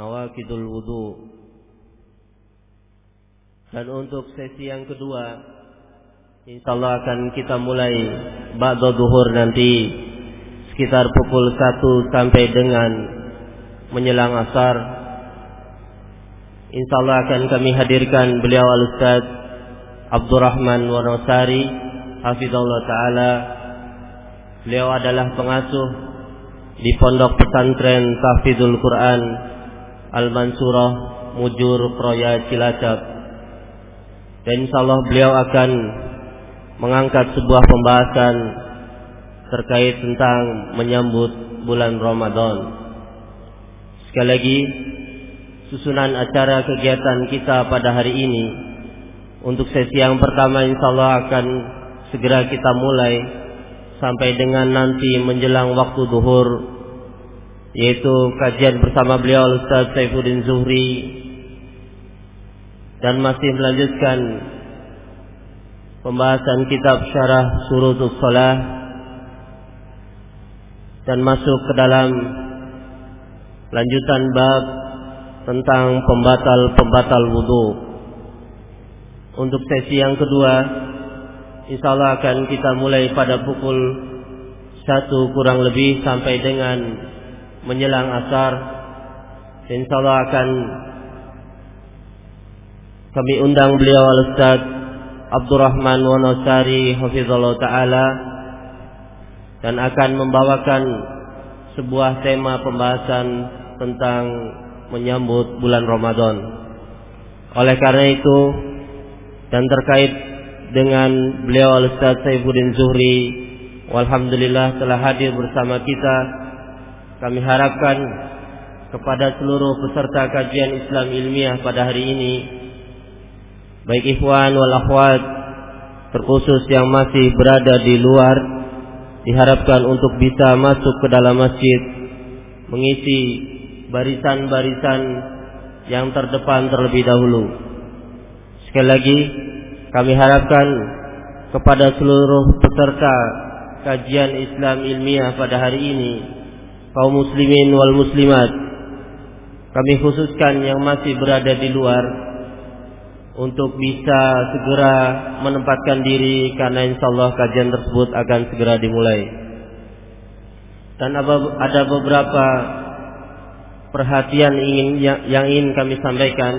nawakidul wudu. Dan untuk sesi yang kedua, insyaallah akan kita mulai ba'da duhur nanti sekitar pukul 1 sampai dengan menjelang asar. Insyaallah akan kami hadirkan beliau Al-Ustaz Abdurrahman Wanosari Hafizullah Ta'ala Beliau adalah pengasuh di Pondok Pesantren Tahfidzul Quran Al-Mansurah Mujur Proya Cilacap. Dan insyaallah beliau akan mengangkat sebuah pembahasan terkait tentang menyambut bulan Ramadan. Sekali lagi, susunan acara kegiatan kita pada hari ini untuk sesi yang pertama insyaallah akan segera kita mulai sampai dengan nanti menjelang waktu duhur yaitu kajian bersama beliau Ustaz Saifuddin Zuhri. Dan masih melanjutkan pembahasan kitab syarah surutus salah. Dan masuk ke dalam lanjutan bab tentang pembatal-pembatal wudhu untuk sesi yang kedua Insyaallah akan kita mulai pada pukul satu kurang lebih sampai dengan menjelang asar. Insyaallah akan kami undang beliau Al-Ustaz Abdurrahman Wonosari Hafizullah Ta'ala dan akan membawakan sebuah tema pembahasan tentang menyambut bulan Ramadan. Oleh karena itu dan terkait dengan beliau Al-Ustaz Saifuddin Zuhri Alhamdulillah telah hadir bersama kita Kami harapkan kepada seluruh peserta kajian Islam ilmiah pada hari ini Baik ikhwan wal akhwat Terkhusus yang masih berada di luar Diharapkan untuk bisa masuk ke dalam masjid Mengisi barisan-barisan yang terdepan terlebih dahulu. Sekali lagi kami harapkan kepada seluruh peserta kajian Islam ilmiah pada hari ini, kaum muslimin wal muslimat, kami khususkan yang masih berada di luar untuk bisa segera menempatkan diri karena insya Allah kajian tersebut akan segera dimulai. Dan ada beberapa perhatian ingin yang ingin kami sampaikan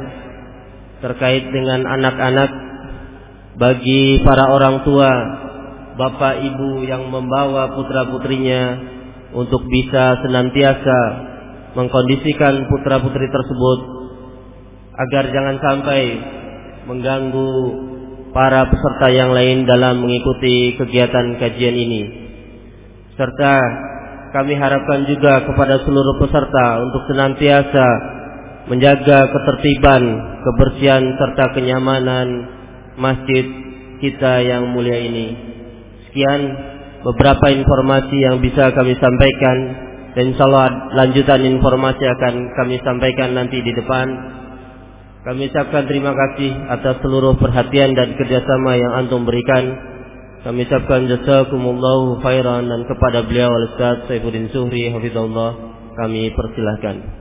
terkait dengan anak-anak bagi para orang tua, bapak ibu yang membawa putra-putrinya untuk bisa senantiasa mengkondisikan putra-putri tersebut agar jangan sampai mengganggu para peserta yang lain dalam mengikuti kegiatan kajian ini. Serta kami harapkan juga kepada seluruh peserta untuk senantiasa menjaga ketertiban, kebersihan serta kenyamanan masjid kita yang mulia ini. Sekian beberapa informasi yang bisa kami sampaikan dan insyaallah lanjutan informasi akan kami sampaikan nanti di depan. Kami ucapkan terima kasih atas seluruh perhatian dan kerjasama yang antum berikan. Kami ucapkan jazakumullahu khairan dan kepada beliau Al-Ustaz Saifuddin Zuhri hafizahullah kami persilahkan.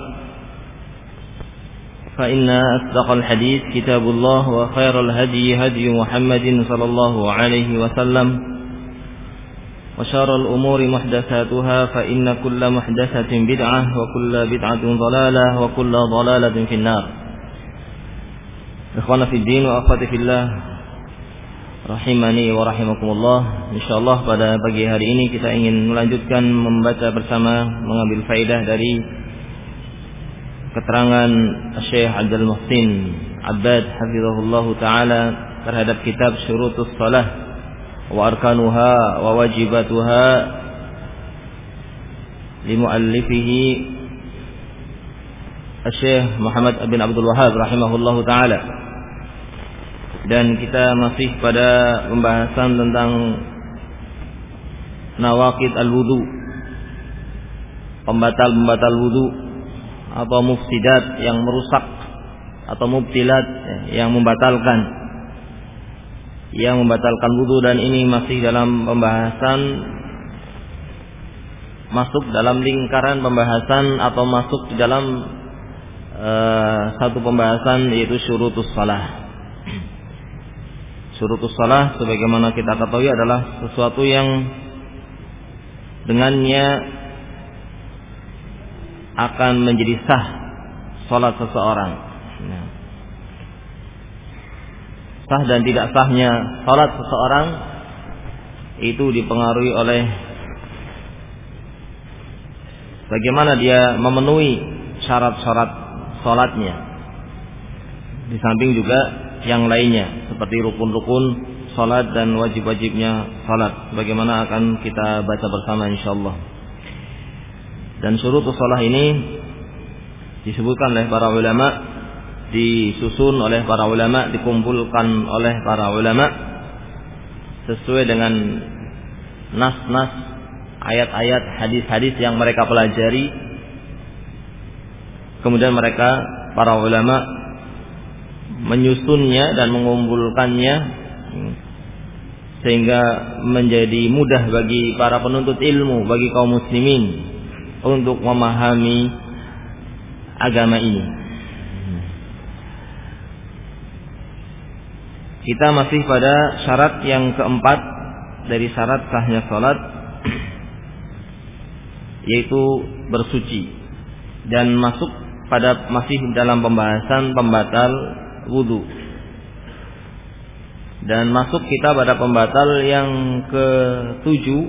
فإن أصدق الحديث كتاب الله وخير الهدي هدي محمد صلى الله عليه وسلم وشار الأمور محدثاتها فإن كل محدثة بدعة وكل بدعة ضلالة وكل ضلالة في النار. إخوانا في الدين وأخواتي في الله Rahimani wa rahimakumullah InsyaAllah pada pagi hari ini kita ingin melanjutkan membaca bersama Mengambil faedah dari keterangan Syekh Abdul Muhsin Abbad hafizahullah taala terhadap kitab Syurutus Salah wa arkanuha wa wajibatuha limuallifihi Syekh Muhammad bin Abdul Wahab rahimahullah taala. Dan kita masih pada pembahasan tentang nawakid al-wudu pembatal-pembatal wudu atau mufsidat yang merusak atau mubtilat yang membatalkan. Yang membatalkan wudu dan ini masih dalam pembahasan masuk dalam lingkaran pembahasan atau masuk di dalam uh, satu pembahasan yaitu syurutus salah. Surutus salah sebagaimana kita ketahui adalah sesuatu yang dengannya akan menjadi sah salat seseorang. Nah. Sah dan tidak sahnya salat seseorang itu dipengaruhi oleh bagaimana dia memenuhi syarat-syarat salatnya. Di samping juga yang lainnya seperti rukun-rukun salat dan wajib-wajibnya salat bagaimana akan kita baca bersama insyaallah dan surut salat ini disebutkan oleh para ulama disusun oleh para ulama dikumpulkan oleh para ulama sesuai dengan nas-nas ayat-ayat hadis-hadis yang mereka pelajari. Kemudian mereka para ulama menyusunnya dan mengumpulkannya sehingga menjadi mudah bagi para penuntut ilmu, bagi kaum muslimin untuk memahami agama ini. Kita masih pada syarat yang keempat dari syarat sahnya salat yaitu bersuci dan masuk pada masih dalam pembahasan pembatal wudhu dan masuk kita pada pembatal yang ketujuh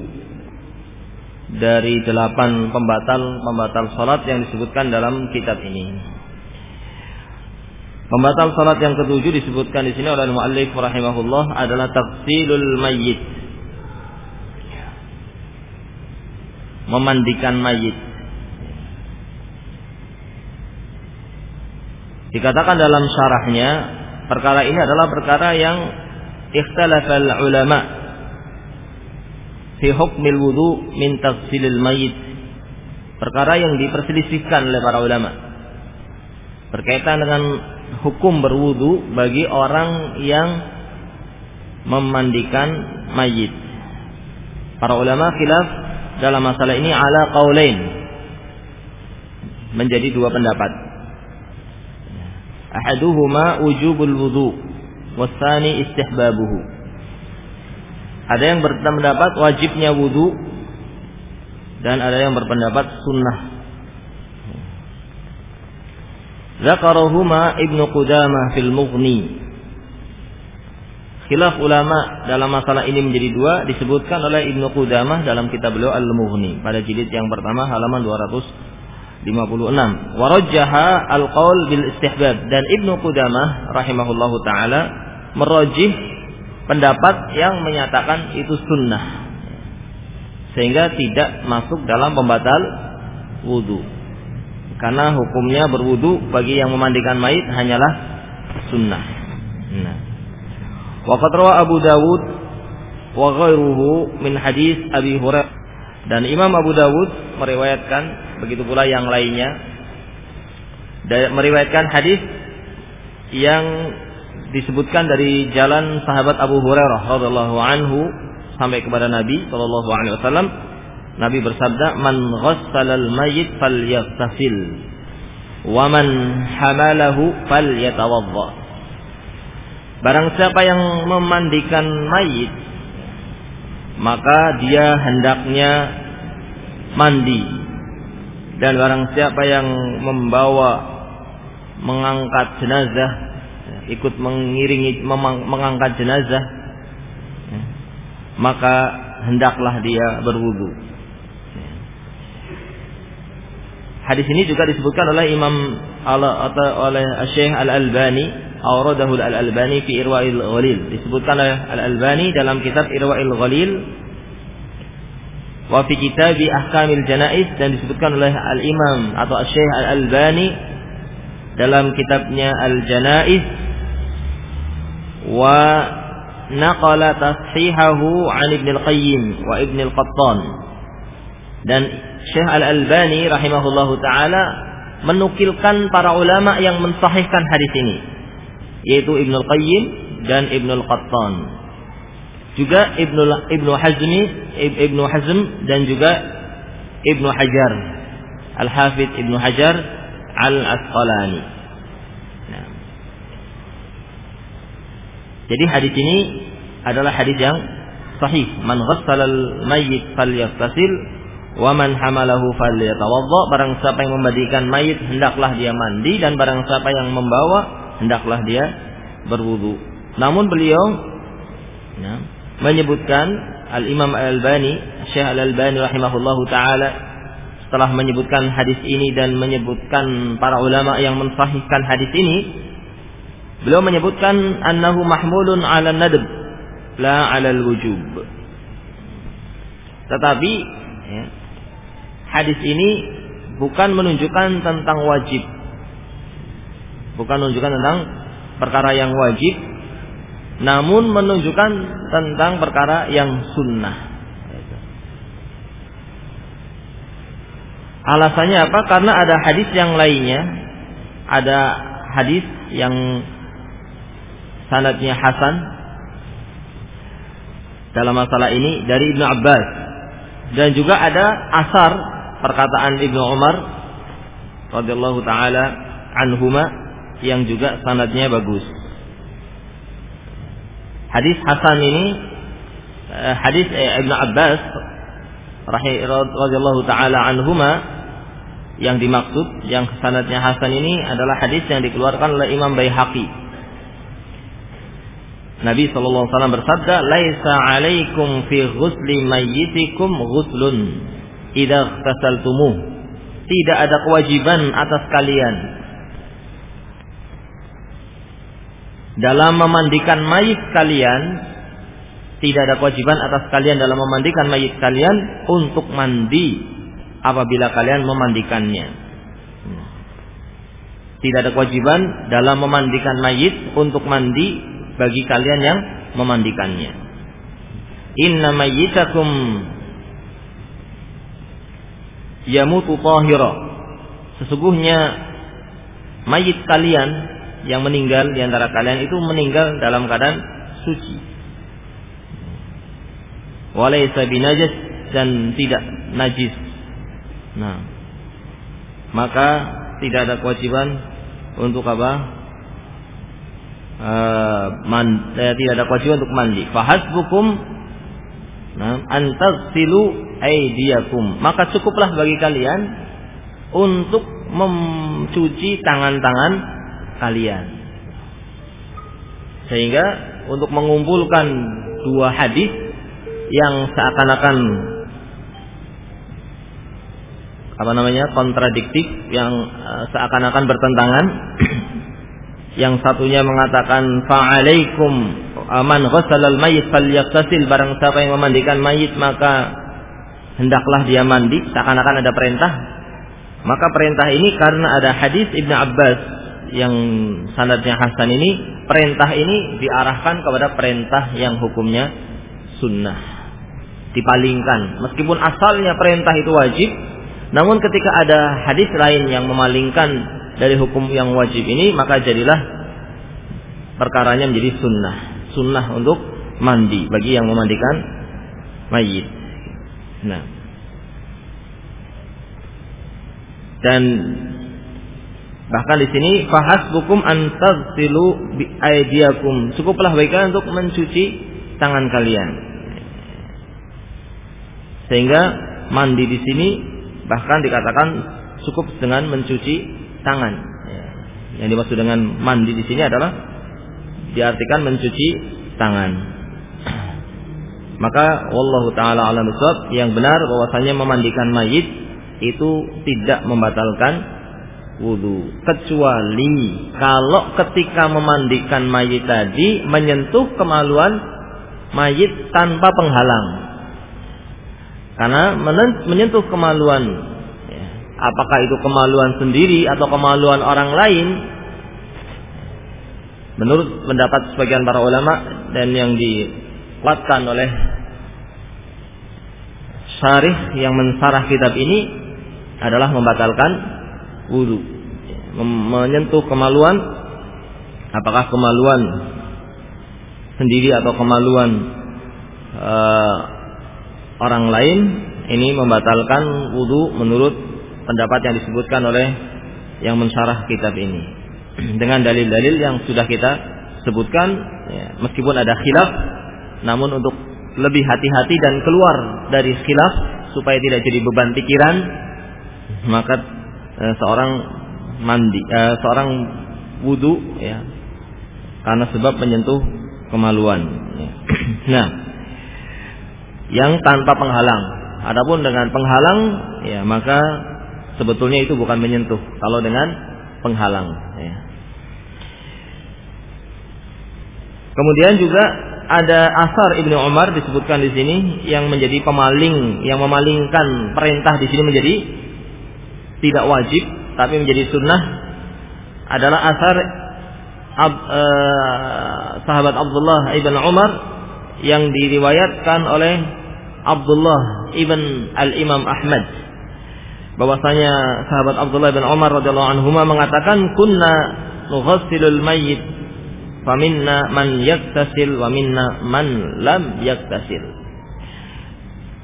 dari delapan pembatal pembatal salat yang disebutkan dalam kitab ini. Pembatal salat yang ketujuh disebutkan di sini oleh muallif rahimahullah adalah tafsilul mayyit. Memandikan mayit. Dikatakan dalam syarahnya perkara ini adalah perkara yang ikhtalafal ulama fi hukmil wudu min taghsilil mayit. Perkara yang diperselisihkan oleh para ulama berkaitan dengan hukum berwudu bagi orang yang memandikan mayit. Para ulama khilaf dalam masalah ini ala qaulain menjadi dua pendapat. Ahaduhuma wujubul wudu wasani istihbabuhu. Ada yang berpendapat wajibnya wudu dan ada yang berpendapat sunnah. Zakarahuma Ibnu Qudamah fil Mughni. Khilaf ulama dalam masalah ini menjadi dua disebutkan oleh Ibnu Qudamah dalam kitab beliau Al-Mughni pada jilid yang pertama halaman 256. Warajjaha al-qaul bil istihbab dan Ibnu Qudamah rahimahullahu taala merojih pendapat yang menyatakan itu sunnah sehingga tidak masuk dalam pembatal wudhu karena hukumnya berwudu bagi yang memandikan mayit hanyalah sunnah. Nah. Waqad Abu Dawud wa ghairuhu min hadis Abi Hurairah dan Imam Abu Dawud meriwayatkan begitu pula yang lainnya meriwayatkan hadis yang disebutkan dari jalan sahabat Abu Hurairah radhiallahu anhu sampai kepada Nabi sallallahu alaihi wasallam Nabi bersabda man ghassalal mayyit falyaghtasil wa man hamalahu falyatawadda. Barang siapa yang memandikan mayit maka dia hendaknya mandi. Dan barang siapa yang membawa mengangkat jenazah ikut mengiringi mengangkat jenazah maka hendaklah dia berwudu. Hadis ini juga disebutkan oleh Imam atau oleh Syekh Al Albani, Auradahu Al Albani fi Irwail Ghalil. Disebutkan oleh Al Albani dalam kitab Irwail Ghalil wa fi kitab Ahkamil Janaiz dan disebutkan oleh Al Imam atau Syekh Al Albani dalam kitabnya Al Janaiz wa naqala tashihahu an Ibn Ibn al-Qattan. Dan Syekh Al-Albani rahimahullahu taala menukilkan para ulama yang mensahihkan hadis ini yaitu Ibn al-Qayyim dan Ibn al-Qattan. Juga Ibn Ibn Hazmi Ibn Hazm dan juga Ibn Hajar. Al-Hafidh Ibn Hajar Al-Asqalani Jadi hadis ini adalah hadis yang sahih. Man ghassalal mayyit falyaghtasil wa man hamalahu falyatawadda. Barang siapa yang memandikan mayit hendaklah dia mandi dan barang siapa yang membawa hendaklah dia berwudu. Namun beliau ya, menyebutkan Al-Imam Al-Albani, Syekh Al-Albani rahimahullahu taala setelah menyebutkan hadis ini dan menyebutkan para ulama yang mensahihkan hadis ini, Beliau menyebutkan annahu mahmulun 'ala nadb la 'ala wujub. Tetapi ya, hadis ini bukan menunjukkan tentang wajib. Bukan menunjukkan tentang perkara yang wajib, namun menunjukkan tentang perkara yang sunnah. Alasannya apa? Karena ada hadis yang lainnya, ada hadis yang sanadnya Hasan dalam masalah ini dari Ibnu Abbas dan juga ada asar perkataan Ibnu Umar radhiyallahu taala anhuma yang juga sanadnya bagus. Hadis Hasan ini eh, hadis eh, Ibnu Abbas radhiyallahu taala anhuma yang dimaksud yang sanadnya Hasan ini adalah hadis yang dikeluarkan oleh Imam Baihaqi Nabi sallallahu alaihi wasallam bersabda, "Laisa 'alaikum fi ghusli mayyitikum ghuslun idza tasaltumuh." Tidak ada kewajiban atas kalian dalam memandikan mayit kalian tidak ada kewajiban atas kalian dalam memandikan mayit kalian untuk mandi apabila kalian memandikannya. Tidak ada kewajiban dalam memandikan mayit untuk mandi bagi kalian yang memandikannya. Inna mayyitakum yamutu tahira. Sesungguhnya mayit kalian yang meninggal di antara kalian itu meninggal dalam keadaan suci. Walaysa binajas dan tidak najis. Nah, maka tidak ada kewajiban untuk apa? Uh, man, eh, tidak ada kewajiban untuk mandi. Fahasbukum nah, antagsilu aidiakum. Maka cukuplah bagi kalian untuk mencuci tangan-tangan kalian. Sehingga untuk mengumpulkan dua hadis yang seakan-akan apa namanya kontradiktif yang uh, seakan-akan bertentangan yang satunya mengatakan fa'alaikum aman ghassalal mayyit falyaktasil barang siapa yang memandikan mayit maka hendaklah dia mandi. Seakan-akan ada perintah. Maka perintah ini karena ada hadis Ibnu Abbas yang sanadnya Hasan ini. Perintah ini diarahkan kepada perintah yang hukumnya sunnah. Dipalingkan. Meskipun asalnya perintah itu wajib namun ketika ada hadis lain yang memalingkan dari hukum yang wajib ini maka jadilah perkaranya menjadi sunnah. Sunnah untuk mandi bagi yang memandikan mayit. Nah. Dan bahkan di sini fahas hukum antagsilu bi aidiakum cukuplah bagi kalian untuk mencuci tangan kalian. Sehingga mandi di sini bahkan dikatakan cukup dengan mencuci tangan. Ya. yang dimaksud dengan mandi di sini adalah diartikan mencuci tangan. Maka wallahu taala alam yang benar bahwasanya memandikan mayit itu tidak membatalkan wudhu kecuali kalau ketika memandikan mayit tadi menyentuh kemaluan mayit tanpa penghalang. Karena menyentuh kemaluan apakah itu kemaluan sendiri atau kemaluan orang lain? Menurut pendapat sebagian para ulama dan yang dikuatkan oleh syarih yang mensarah kitab ini adalah membatalkan wudhu menyentuh kemaluan apakah kemaluan sendiri atau kemaluan uh, orang lain ini membatalkan wudhu menurut pendapat yang disebutkan oleh yang mensyarah kitab ini dengan dalil-dalil yang sudah kita sebutkan ya, meskipun ada khilaf namun untuk lebih hati-hati dan keluar dari khilaf supaya tidak jadi beban pikiran maka e, seorang mandi e, seorang wudhu ya karena sebab menyentuh kemaluan ya. nah yang tanpa penghalang adapun dengan penghalang ya maka sebetulnya itu bukan menyentuh kalau dengan penghalang ya. kemudian juga ada asar Ibnu Umar disebutkan di sini yang menjadi pemaling yang memalingkan perintah di sini menjadi tidak wajib tapi menjadi sunnah adalah asar ab, uh, sahabat Abdullah ibn Umar yang diriwayatkan oleh Abdullah ibn al Imam Ahmad bahwasanya sahabat Abdullah bin Umar radhiyallahu anhu mengatakan kunna nughassilul mayyit faminna man yaktasil wa minna man lam yaktasil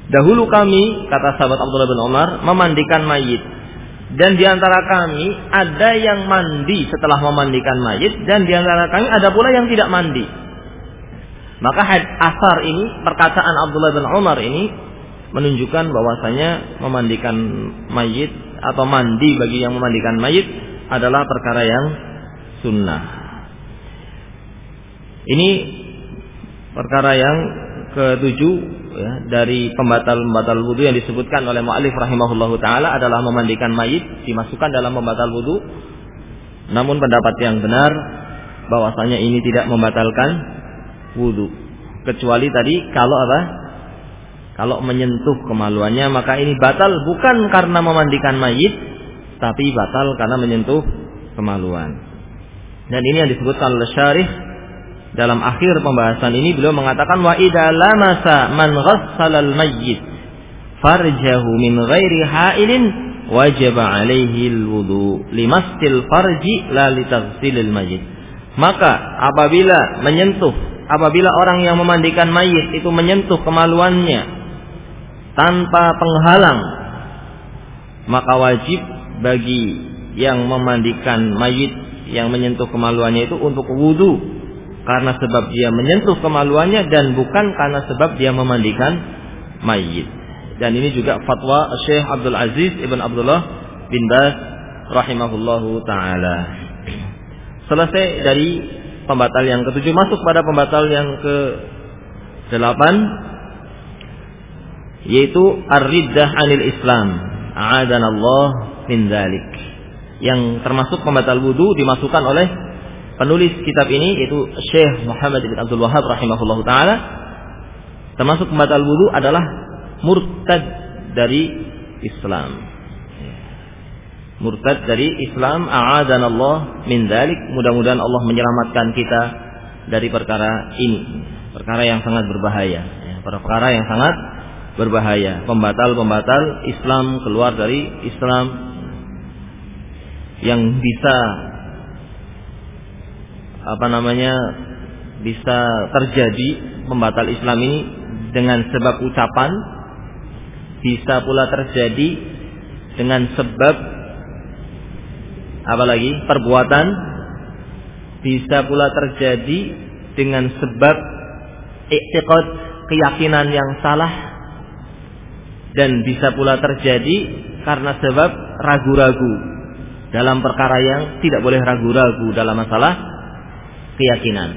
Dahulu kami, kata sahabat Abdullah bin Umar, memandikan mayit dan di antara kami ada yang mandi setelah memandikan mayit dan di antara kami ada pula yang tidak mandi. Maka asar ini perkataan Abdullah bin Umar ini menunjukkan bahwasanya memandikan mayit atau mandi bagi yang memandikan mayit adalah perkara yang sunnah. Ini perkara yang ketujuh ya, dari pembatal-pembatal wudhu yang disebutkan oleh mu'alif rahimahullahu taala adalah memandikan mayit dimasukkan dalam pembatal wudhu. Namun pendapat yang benar bahwasanya ini tidak membatalkan wudhu. Kecuali tadi kalau apa? Kalau menyentuh kemaluannya maka ini batal bukan karena memandikan mayit tapi batal karena menyentuh kemaluan. Dan ini yang disebutkan oleh syarih dalam akhir pembahasan ini. Beliau mengatakan wa idza lamasa man ghassalal mayyit farjahu min ghairi ha'ilin wajaba alaihi alwudu. Limastil farji la litaghsilil mayyit maka apabila menyentuh apabila orang yang memandikan mayit itu menyentuh kemaluannya tanpa penghalang maka wajib bagi yang memandikan mayit yang menyentuh kemaluannya itu untuk wudhu karena sebab dia menyentuh kemaluannya dan bukan karena sebab dia memandikan mayit. Dan ini juga fatwa Syekh Abdul Aziz Ibn Abdullah bin Bas rahimahullahu taala. Selesai dari pembatal yang ketujuh masuk pada pembatal yang ke delapan yaitu ar-riddah anil Islam. A'adanallah min dzalik. Yang termasuk pembatal wudu dimasukkan oleh penulis kitab ini yaitu Syekh Muhammad bin Abdul Wahab rahimahullahu taala. Termasuk pembatal wudu adalah murtad dari Islam. Murtad dari Islam a'adanallah min dzalik. Mudah-mudahan Allah menyelamatkan kita dari perkara ini. Perkara yang sangat berbahaya. Ya, perkara yang sangat berbahaya. Pembatal-pembatal Islam keluar dari Islam yang bisa apa namanya bisa terjadi pembatal Islam ini dengan sebab ucapan bisa pula terjadi dengan sebab apalagi perbuatan bisa pula terjadi dengan sebab iktiqad keyakinan yang salah dan bisa pula terjadi karena sebab ragu-ragu dalam perkara yang tidak boleh ragu-ragu dalam masalah keyakinan.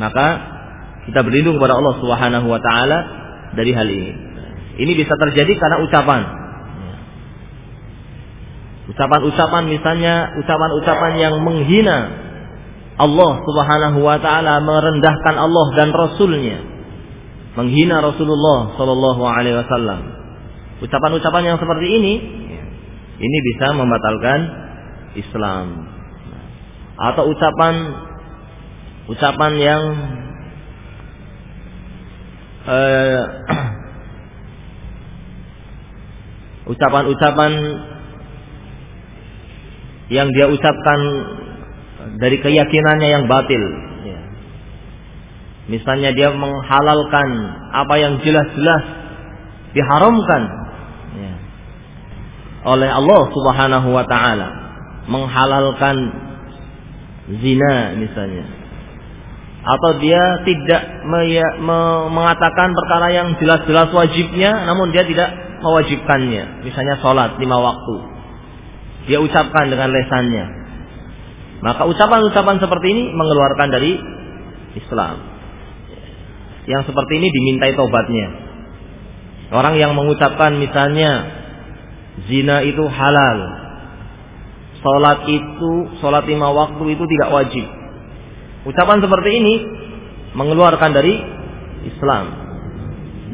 Maka kita berlindung kepada Allah Subhanahu wa taala dari hal ini. Ini bisa terjadi karena ucapan. Ucapan-ucapan misalnya ucapan-ucapan yang menghina Allah Subhanahu wa taala, merendahkan Allah dan Rasulnya. Menghina Rasulullah sallallahu alaihi wasallam. Ucapan-ucapan yang seperti ini ini bisa membatalkan Islam. Atau ucapan ucapan yang eh, ucapan-ucapan yang dia ucapkan dari keyakinannya yang batil. Ya. Misalnya dia menghalalkan apa yang jelas-jelas diharamkan ya. oleh Allah Subhanahu wa taala, menghalalkan zina misalnya. Atau dia tidak me me mengatakan perkara yang jelas-jelas wajibnya namun dia tidak mewajibkannya. Misalnya sholat lima waktu. Dia ucapkan dengan lesannya. Maka ucapan-ucapan seperti ini mengeluarkan dari Islam. Yang seperti ini dimintai tobatnya. Orang yang mengucapkan misalnya zina itu halal. Sholat itu, sholat lima waktu itu tidak wajib. Ucapan seperti ini mengeluarkan dari Islam.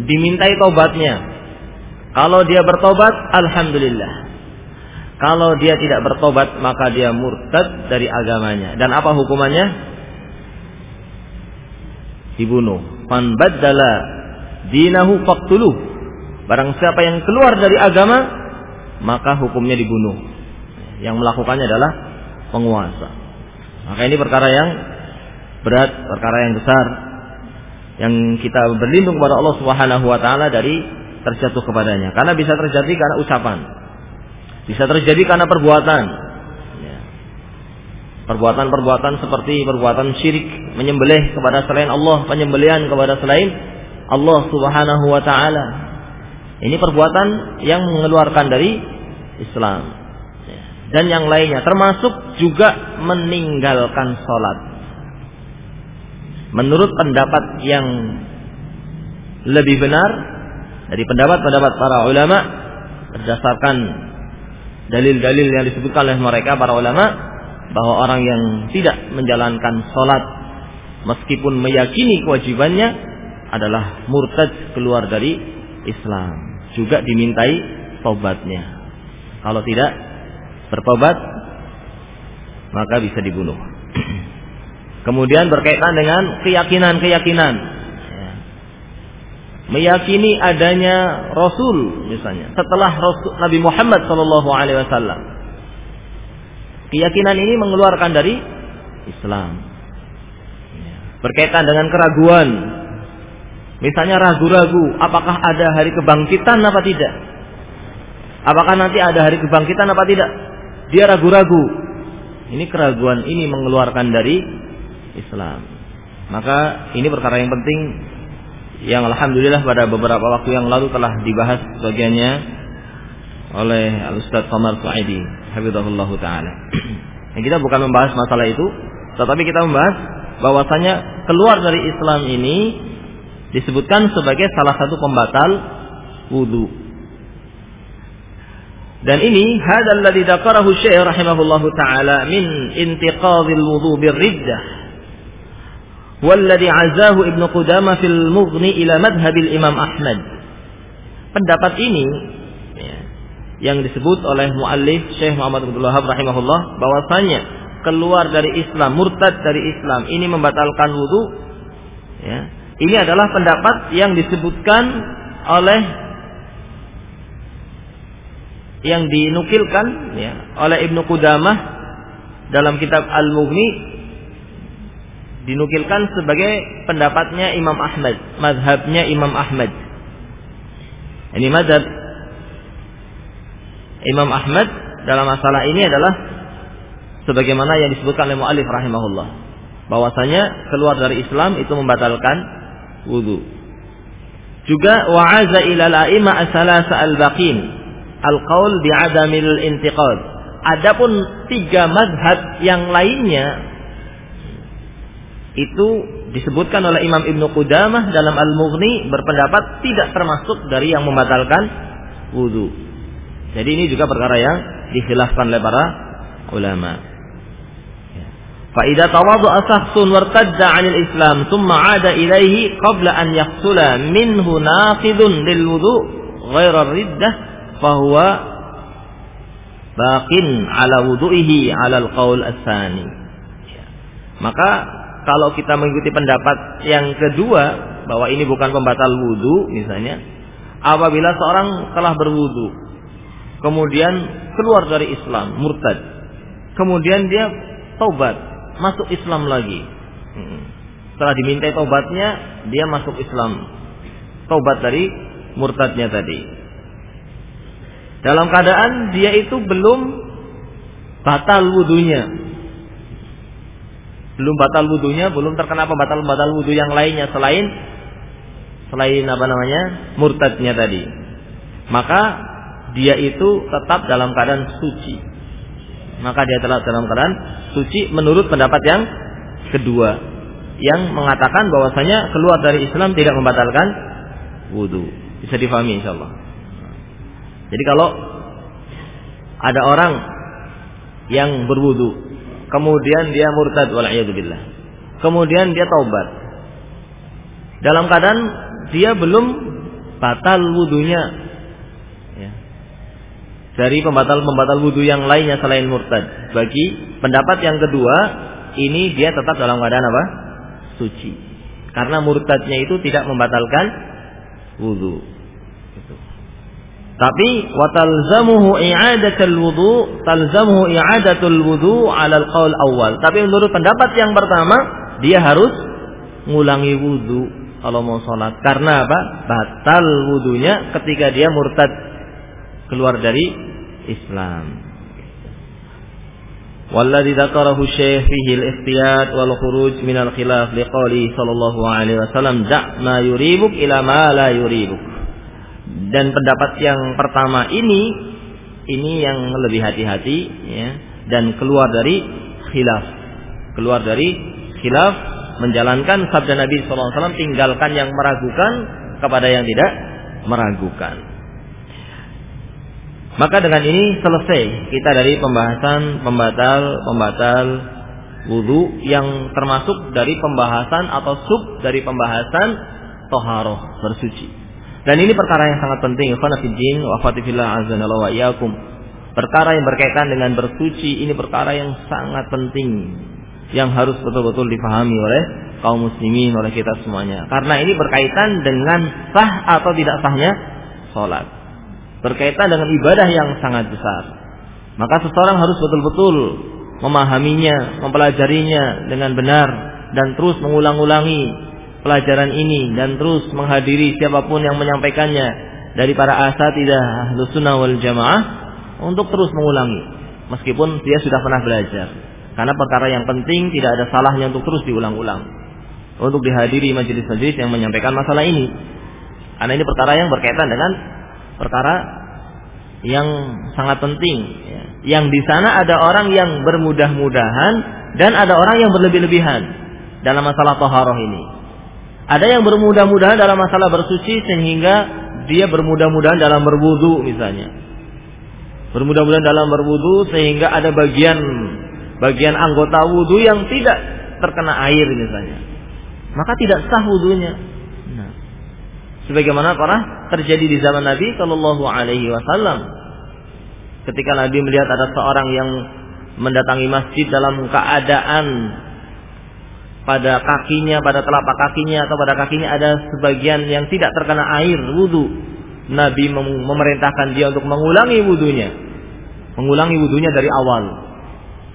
Dimintai tobatnya. Kalau dia bertobat, Alhamdulillah. Kalau dia tidak bertobat maka dia murtad dari agamanya. Dan apa hukumannya? Dibunuh. Man baddala dinahu faqtuluh. Barang siapa yang keluar dari agama maka hukumnya dibunuh. Yang melakukannya adalah penguasa. Maka ini perkara yang berat, perkara yang besar yang kita berlindung kepada Allah Subhanahu wa taala dari terjatuh kepadanya. Karena bisa terjadi karena ucapan. Bisa terjadi karena perbuatan. Perbuatan-perbuatan seperti perbuatan syirik, menyembelih kepada selain Allah, penyembelihan kepada selain Allah Subhanahu wa taala. Ini perbuatan yang mengeluarkan dari Islam. Dan yang lainnya termasuk juga meninggalkan sholat. Menurut pendapat yang lebih benar dari pendapat-pendapat para ulama berdasarkan dalil-dalil yang disebutkan oleh mereka para ulama bahwa orang yang tidak menjalankan sholat meskipun meyakini kewajibannya adalah murtad keluar dari Islam juga dimintai tobatnya kalau tidak bertobat maka bisa dibunuh. Kemudian berkaitan dengan keyakinan-keyakinan. Meyakini adanya Rasul misalnya. Setelah Rasul Nabi Muhammad Shallallahu Alaihi Wasallam. Keyakinan ini mengeluarkan dari Islam. Berkaitan dengan keraguan, misalnya ragu-ragu, apakah ada hari kebangkitan apa tidak? Apakah nanti ada hari kebangkitan apa tidak? Dia ragu-ragu. Ini keraguan ini mengeluarkan dari Islam. Maka ini perkara yang penting yang alhamdulillah pada beberapa waktu yang lalu telah dibahas bagiannya oleh Al Ustaz Qamar Suaidi hafizahullah taala. Yang kita bukan membahas masalah itu, tetapi kita membahas bahwasanya keluar dari Islam ini disebutkan sebagai salah satu pembatal wudu. Dan ini hadzal ladzi dzakarahu Syekh rahimahullahu taala min intiqadhil wudu birriddah والذي عزاه ابن قدامة في المغني إلى مذهب الإمام أحمد pendapat ini ya, yang disebut oleh muallif Syekh Muhammad bin Wahab rahimahullah bahwasanya keluar dari Islam, murtad dari Islam ini membatalkan wudhu ya. Ini adalah pendapat yang disebutkan oleh yang dinukilkan ya, oleh Ibnu Qudamah dalam kitab Al-Mughni dinukilkan sebagai pendapatnya Imam Ahmad, mazhabnya Imam Ahmad. Ini mazhab Imam Ahmad dalam masalah ini adalah sebagaimana yang disebutkan oleh muallif rahimahullah bahwasanya keluar dari Islam itu membatalkan wudu. Juga wa'aza ila al-a'imma as-salasa al-baqin al-qaul bi'adamil intiqad. Adapun tiga madhab yang lainnya itu disebutkan oleh Imam Ibnu Qudamah dalam Al-Mughni berpendapat tidak termasuk dari yang membatalkan wudu. Jadi ini juga perkara yang dikhilafkan oleh para ulama. فإذا تواضع شخص وارتد عن الإسلام ثم عاد إليه قبل أن يحصل منه ناقض للوضوء غير الردة فهو باق على وضوئه على القول الثاني maka kalau kita mengikuti pendapat yang kedua bahwa ini bukan pembatal wudhu misalnya apabila seorang telah berwudhu kemudian keluar dari Islam murtad kemudian dia taubat masuk Islam lagi. Hmm. Setelah dimintai tobatnya, dia masuk Islam. Tobat dari murtadnya tadi. Dalam keadaan dia itu belum batal wudhunya. Belum batal wudhunya, belum terkena pembatal-batal wudhu yang lainnya selain selain apa namanya murtadnya tadi. Maka dia itu tetap dalam keadaan suci. Maka dia telah dalam keadaan suci menurut pendapat yang kedua yang mengatakan bahwasanya keluar dari Islam tidak membatalkan wudhu bisa difahami insya Allah jadi kalau ada orang yang berwudhu kemudian dia murtad waliyadzubillah kemudian dia taubat. Dalam keadaan dia belum batal wudhunya dari pembatal-pembatal wudhu yang lainnya selain murtad. Bagi pendapat yang kedua, ini dia tetap dalam keadaan apa? Suci. Karena murtadnya itu tidak membatalkan wudhu. Tapi watalzamuhu i'adatul wudu, talzamuhu i'adatul wudu 'ala al-qaul awal. Tapi menurut pendapat yang pertama, dia harus ngulangi wudu kalau mau sholat. Karena apa? Batal wudunya ketika dia murtad keluar dari Islam. والذي ذكره الشيخ فيه الاحتياط والخروج من الخلاف لقوله صلى الله عليه وسلم دع ما يريبك إلى ما لا يريبك dan pendapat yang pertama ini ini yang lebih hati-hati ya dan keluar dari khilaf keluar dari khilaf menjalankan sabda Nabi SAW tinggalkan yang meragukan kepada yang tidak meragukan maka dengan ini selesai kita dari pembahasan pembatal-pembatal wudhu yang termasuk dari pembahasan atau sub dari pembahasan toharoh bersuci. Dan ini perkara yang sangat penting. Fanafidin wa azanallah wa. Perkara yang berkaitan dengan bersuci ini perkara yang sangat penting yang harus betul-betul dipahami oleh kaum muslimin oleh kita semuanya. Karena ini berkaitan dengan sah atau tidak sahnya sholat berkaitan dengan ibadah yang sangat besar. Maka seseorang harus betul-betul memahaminya, mempelajarinya dengan benar dan terus mengulang-ulangi pelajaran ini dan terus menghadiri siapa pun yang menyampaikannya dari para asatidah ahlus sunnah wal jamaah untuk terus mengulangi meskipun dia sudah pernah belajar karena perkara yang penting tidak ada salahnya untuk terus diulang-ulang untuk dihadiri majelis-majelis yang menyampaikan masalah ini karena ini perkara yang berkaitan dengan perkara yang sangat penting ya, Yang di sana ada orang yang bermudah-mudahan dan ada orang yang berlebih-lebihan dalam masalah toharoh ini. Ada yang bermudah-mudahan dalam masalah bersuci sehingga dia bermudah-mudahan dalam berwudu misalnya. Bermudah-mudahan dalam berwudu sehingga ada bagian bagian anggota wudu yang tidak terkena air misalnya. Maka tidak sah wudunya. Sebagaimana pernah terjadi di zaman Nabi Shallallahu Alaihi Wasallam ketika Nabi melihat ada seorang yang mendatangi masjid dalam keadaan pada kakinya, pada telapak kakinya atau pada kakinya ada sebagian yang tidak terkena air wudhu. Nabi memerintahkan dia untuk mengulangi wudhunya, mengulangi wudhunya dari awal.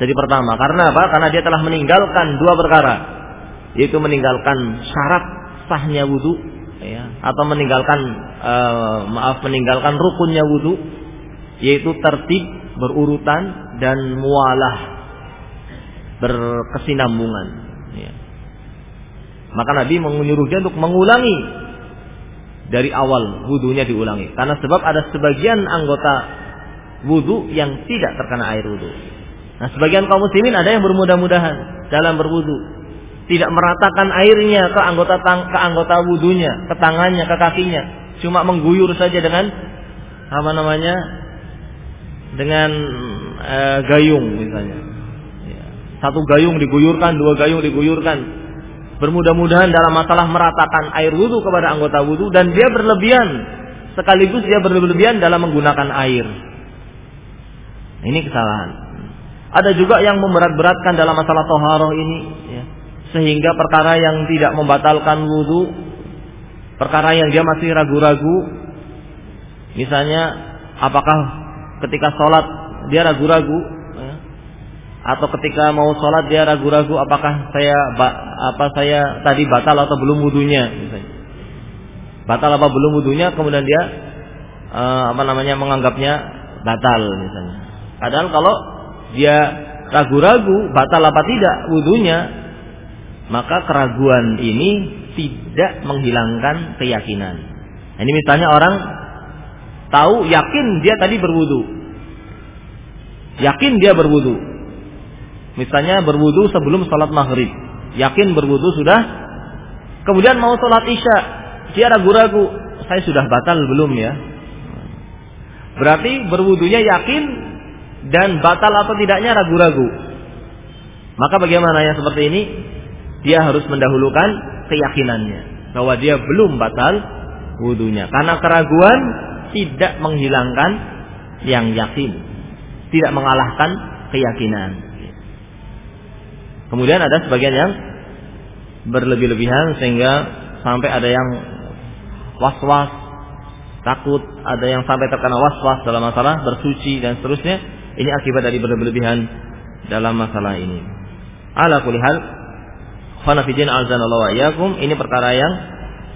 Jadi pertama, karena apa? Karena dia telah meninggalkan dua perkara, yaitu meninggalkan syarat sahnya wudhu, ya, atau meninggalkan uh, maaf meninggalkan rukunnya wudhu, yaitu tertib berurutan dan mualah berkesinambungan. Ya. Maka Nabi menyuruh dia untuk mengulangi dari awal wudhunya diulangi. Karena sebab ada sebagian anggota wudhu yang tidak terkena air wudhu. Nah sebagian kaum muslimin ada yang bermudah-mudahan dalam berwudhu. Tidak meratakan airnya ke anggota tang ke anggota wudhunya, ke tangannya, ke kakinya. Cuma mengguyur saja dengan apa namanya dengan e, gayung misalnya. Ya. Satu gayung diguyurkan, dua gayung diguyurkan bermudah-mudahan dalam masalah meratakan air wudhu kepada anggota wudhu dan dia berlebihan sekaligus dia berlebihan dalam menggunakan air. Ini kesalahan. Ada juga yang memberat-beratkan dalam masalah toharoh ini, sehingga perkara yang tidak membatalkan wudhu, perkara yang dia masih ragu-ragu, misalnya apakah ketika sholat dia ragu-ragu, atau ketika mau sholat dia ragu-ragu apakah saya apa saya tadi batal atau belum wudhunya misalnya. batal apa belum wudhunya kemudian dia uh, apa namanya menganggapnya batal misalnya padahal kalau dia ragu-ragu batal apa tidak wudhunya maka keraguan ini tidak menghilangkan keyakinan ini misalnya orang tahu yakin dia tadi berwudhu yakin dia berwudhu Misalnya berwudu sebelum sholat maghrib. Yakin berwudu sudah. Kemudian mau sholat isya. Dia ragu-ragu. Saya sudah batal belum ya? Berarti berwudunya yakin dan batal atau tidaknya ragu-ragu. Maka bagaimana yang seperti ini? Dia harus mendahulukan keyakinannya bahwa dia belum batal wudunya. Karena keraguan tidak menghilangkan yang yakin, tidak mengalahkan keyakinan. Kemudian ada sebagian yang berlebih-lebihan sehingga sampai ada yang was-was, takut, ada yang sampai terkena was-was dalam masalah bersuci dan seterusnya. Ini akibat dari berlebihan dalam masalah ini. Ala kulihal, fanafidin alzanallahu yakum, ini perkara yang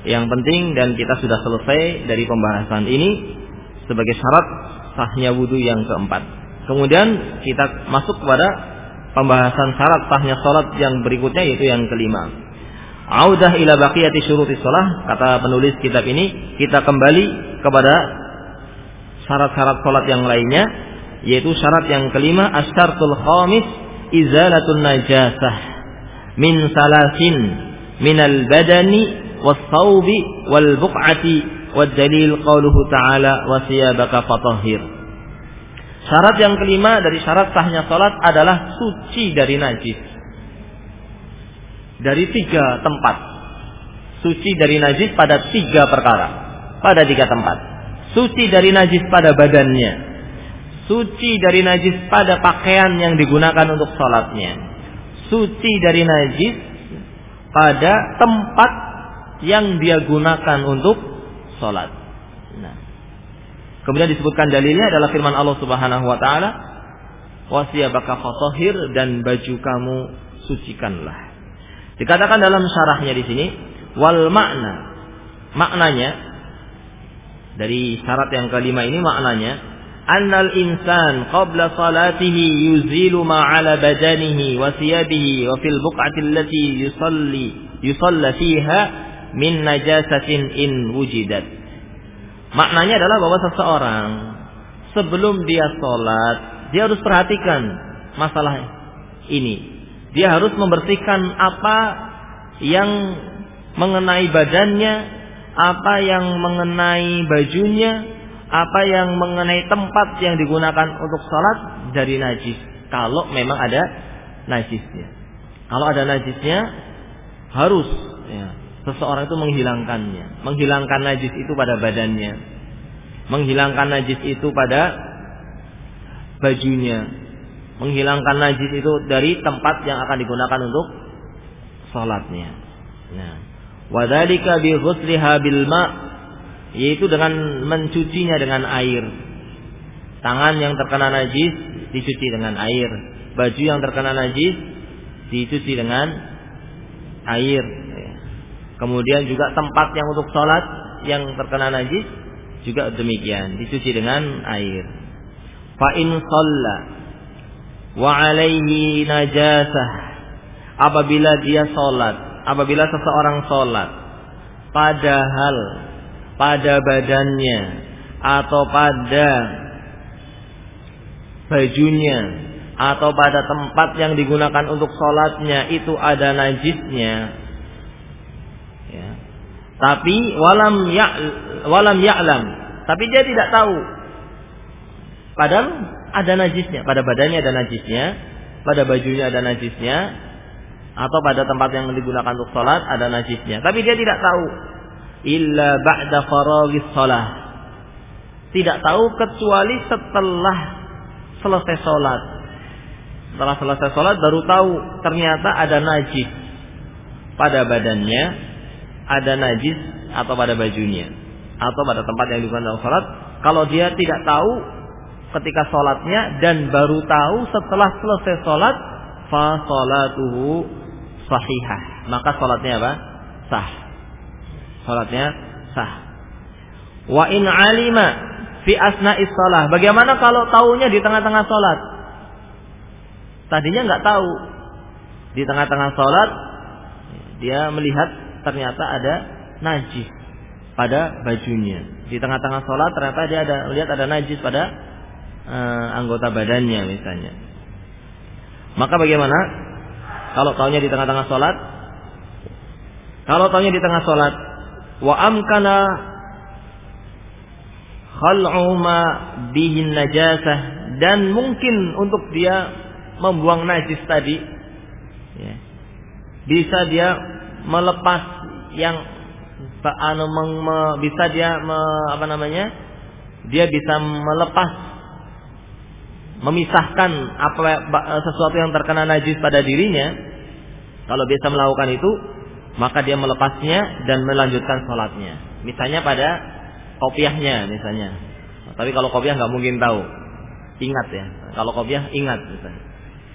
yang penting dan kita sudah selesai dari pembahasan ini sebagai syarat sahnya wudhu yang keempat. Kemudian kita masuk kepada pembahasan syarat sahnya salat yang berikutnya yaitu yang kelima. Audah ila baqiyati syurutis shalah kata penulis kitab ini kita kembali kepada syarat-syarat salat yang lainnya yaitu syarat yang kelima asyartul khamis izalatun najasah min salasin al badani was thawbi wal buq'ati wad dalil qauluhu ta'ala wa siyabaka fatahhir Syarat yang kelima dari syarat sahnya sholat adalah suci dari najis. Dari tiga tempat. Suci dari najis pada tiga perkara. Pada tiga tempat. Suci dari najis pada badannya. Suci dari najis pada pakaian yang digunakan untuk sholatnya. Suci dari najis pada tempat yang dia gunakan untuk sholat. Kemudian disebutkan dalilnya adalah firman Allah Subhanahu wa taala, "Wasiyabaka fatahhir dan baju kamu sucikanlah." Dikatakan dalam syarahnya di sini, wal makna. Maknanya dari syarat yang kelima ini maknanya annal insan qabla salatihi yuzilu ma ala badanihi wa thiyabihi wa fil buq'ati allati yusalli yusalla fiha min najasatin in wujidat Maknanya adalah bahwa seseorang sebelum dia sholat, dia harus perhatikan masalah ini. Dia harus membersihkan apa yang mengenai badannya, apa yang mengenai bajunya, apa yang mengenai tempat yang digunakan untuk sholat dari najis. Kalau memang ada najisnya. Kalau ada najisnya harus ya, seseorang itu menghilangkannya, menghilangkan najis itu pada badannya, menghilangkan najis itu pada bajunya, menghilangkan najis itu dari tempat yang akan digunakan untuk sholatnya. Nah, wadalika bi ghusliha bil ma yaitu dengan mencucinya dengan air. Tangan yang terkena najis dicuci dengan air, baju yang terkena najis dicuci dengan air. Kemudian juga tempat yang untuk sholat yang terkena najis juga demikian dicuci dengan air. Fa in wa alaihi najasah apabila dia sholat apabila seseorang sholat padahal pada badannya atau pada bajunya atau pada tempat yang digunakan untuk sholatnya itu ada najisnya ya. tapi walam ya walam ya'lam tapi dia tidak tahu padahal ada najisnya, pada badannya ada najisnya, pada bajunya ada najisnya, atau pada tempat yang digunakan untuk sholat ada najisnya. Tapi dia tidak tahu. Illa ba'da faragis sholat. Tidak tahu kecuali setelah selesai sholat. Setelah selesai sholat baru tahu ternyata ada najis pada badannya, ada najis atau pada bajunya, atau pada tempat yang digunakan untuk sholat. Kalau dia tidak tahu, ketika sholatnya dan baru tahu setelah selesai sholat fa sholatuhu sahihah maka sholatnya apa sah sholatnya sah. Wa in alima fi asna'is sholat bagaimana kalau tahunya di tengah-tengah sholat tadinya nggak tahu. Di tengah-tengah sholat dia melihat ternyata ada najis pada bajunya. Di tengah-tengah sholat ternyata dia ada melihat ada najis pada uh, anggota badannya misalnya. Maka bagaimana? Kalau tahunya di tengah-tengah sholat, kalau tahunya di tengah sholat, wa amkana khal'u ma bihin najasah dan mungkin untuk dia membuang najis tadi, ya, bisa dia melepas yang anu bisa dia me, apa namanya? Dia bisa melepas memisahkan apa sesuatu yang terkena najis pada dirinya, kalau bisa melakukan itu, maka dia melepasnya dan melanjutkan sholatnya. Misalnya pada kopiahnya misalnya. Tapi kalau kopiah nggak mungkin tahu. Ingat ya, kalau kopiah ingat misalnya.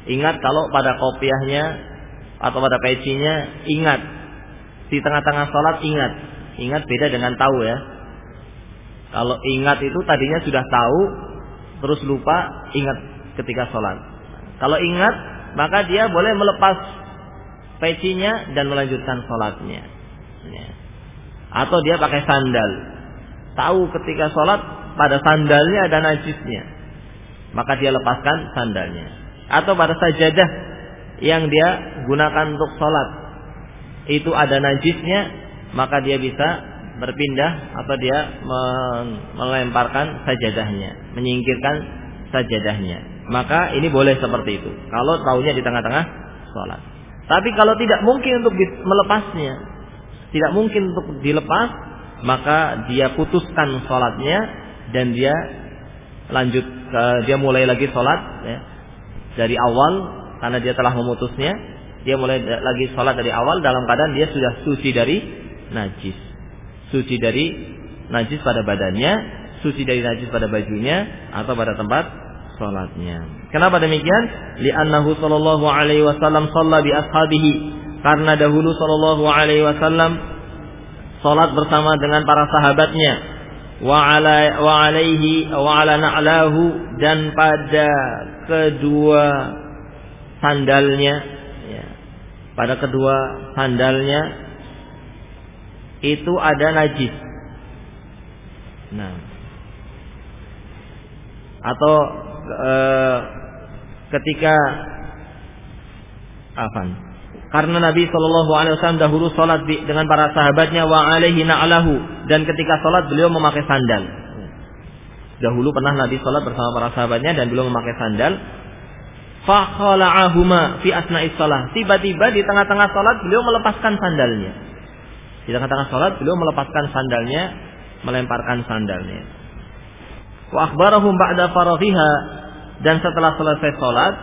Ingat kalau pada kopiahnya atau pada pecinya ingat. Di tengah-tengah sholat ingat. Ingat beda dengan tahu ya. Kalau ingat itu tadinya sudah tahu, terus lupa ingat ketika sholat. Kalau ingat maka dia boleh melepas pecinya dan melanjutkan sholatnya. Ya. Atau dia pakai sandal. Tahu ketika sholat pada sandalnya ada najisnya. Maka dia lepaskan sandalnya. Atau pada sajadah yang dia gunakan untuk sholat. Itu ada najisnya. Maka dia bisa berpindah atau dia melemparkan sajadahnya, menyingkirkan sajadahnya. Maka ini boleh seperti itu. Kalau tahunya di tengah-tengah sholat. Tapi kalau tidak mungkin untuk melepasnya, tidak mungkin untuk dilepas, maka dia putuskan sholatnya dan dia lanjut dia mulai lagi sholat ya, dari awal karena dia telah memutusnya dia mulai lagi sholat dari awal dalam keadaan dia sudah suci dari najis. Suci dari najis pada badannya, suci dari najis pada bajunya atau pada tempat salatnya. Kenapa demikian? Li'annahu sallallahu alaihi wasallam shalla bi ashabihi. Karena dahulu sallallahu alaihi wasallam salat bersama dengan para sahabatnya wa ala wa alaihi wa ala na'lahu dan pada kedua sandalnya ya, pada kedua sandalnya itu ada najis. Nah, atau e, ketika apa? Karena Nabi Shallallahu Alaihi Wasallam dahulu sholat dengan para sahabatnya wa alaihi na'lahu dan ketika sholat beliau memakai sandal. Dahulu pernah Nabi sholat bersama para sahabatnya dan beliau memakai sandal. Fakhala'ahuma fi asna'is sholat. Tiba-tiba di tengah-tengah sholat beliau melepaskan sandalnya. Di tengah-tengah sholat beliau melepaskan sandalnya, melemparkan sandalnya. Wa akhbarahum ba'da faraghiha dan setelah selesai sholat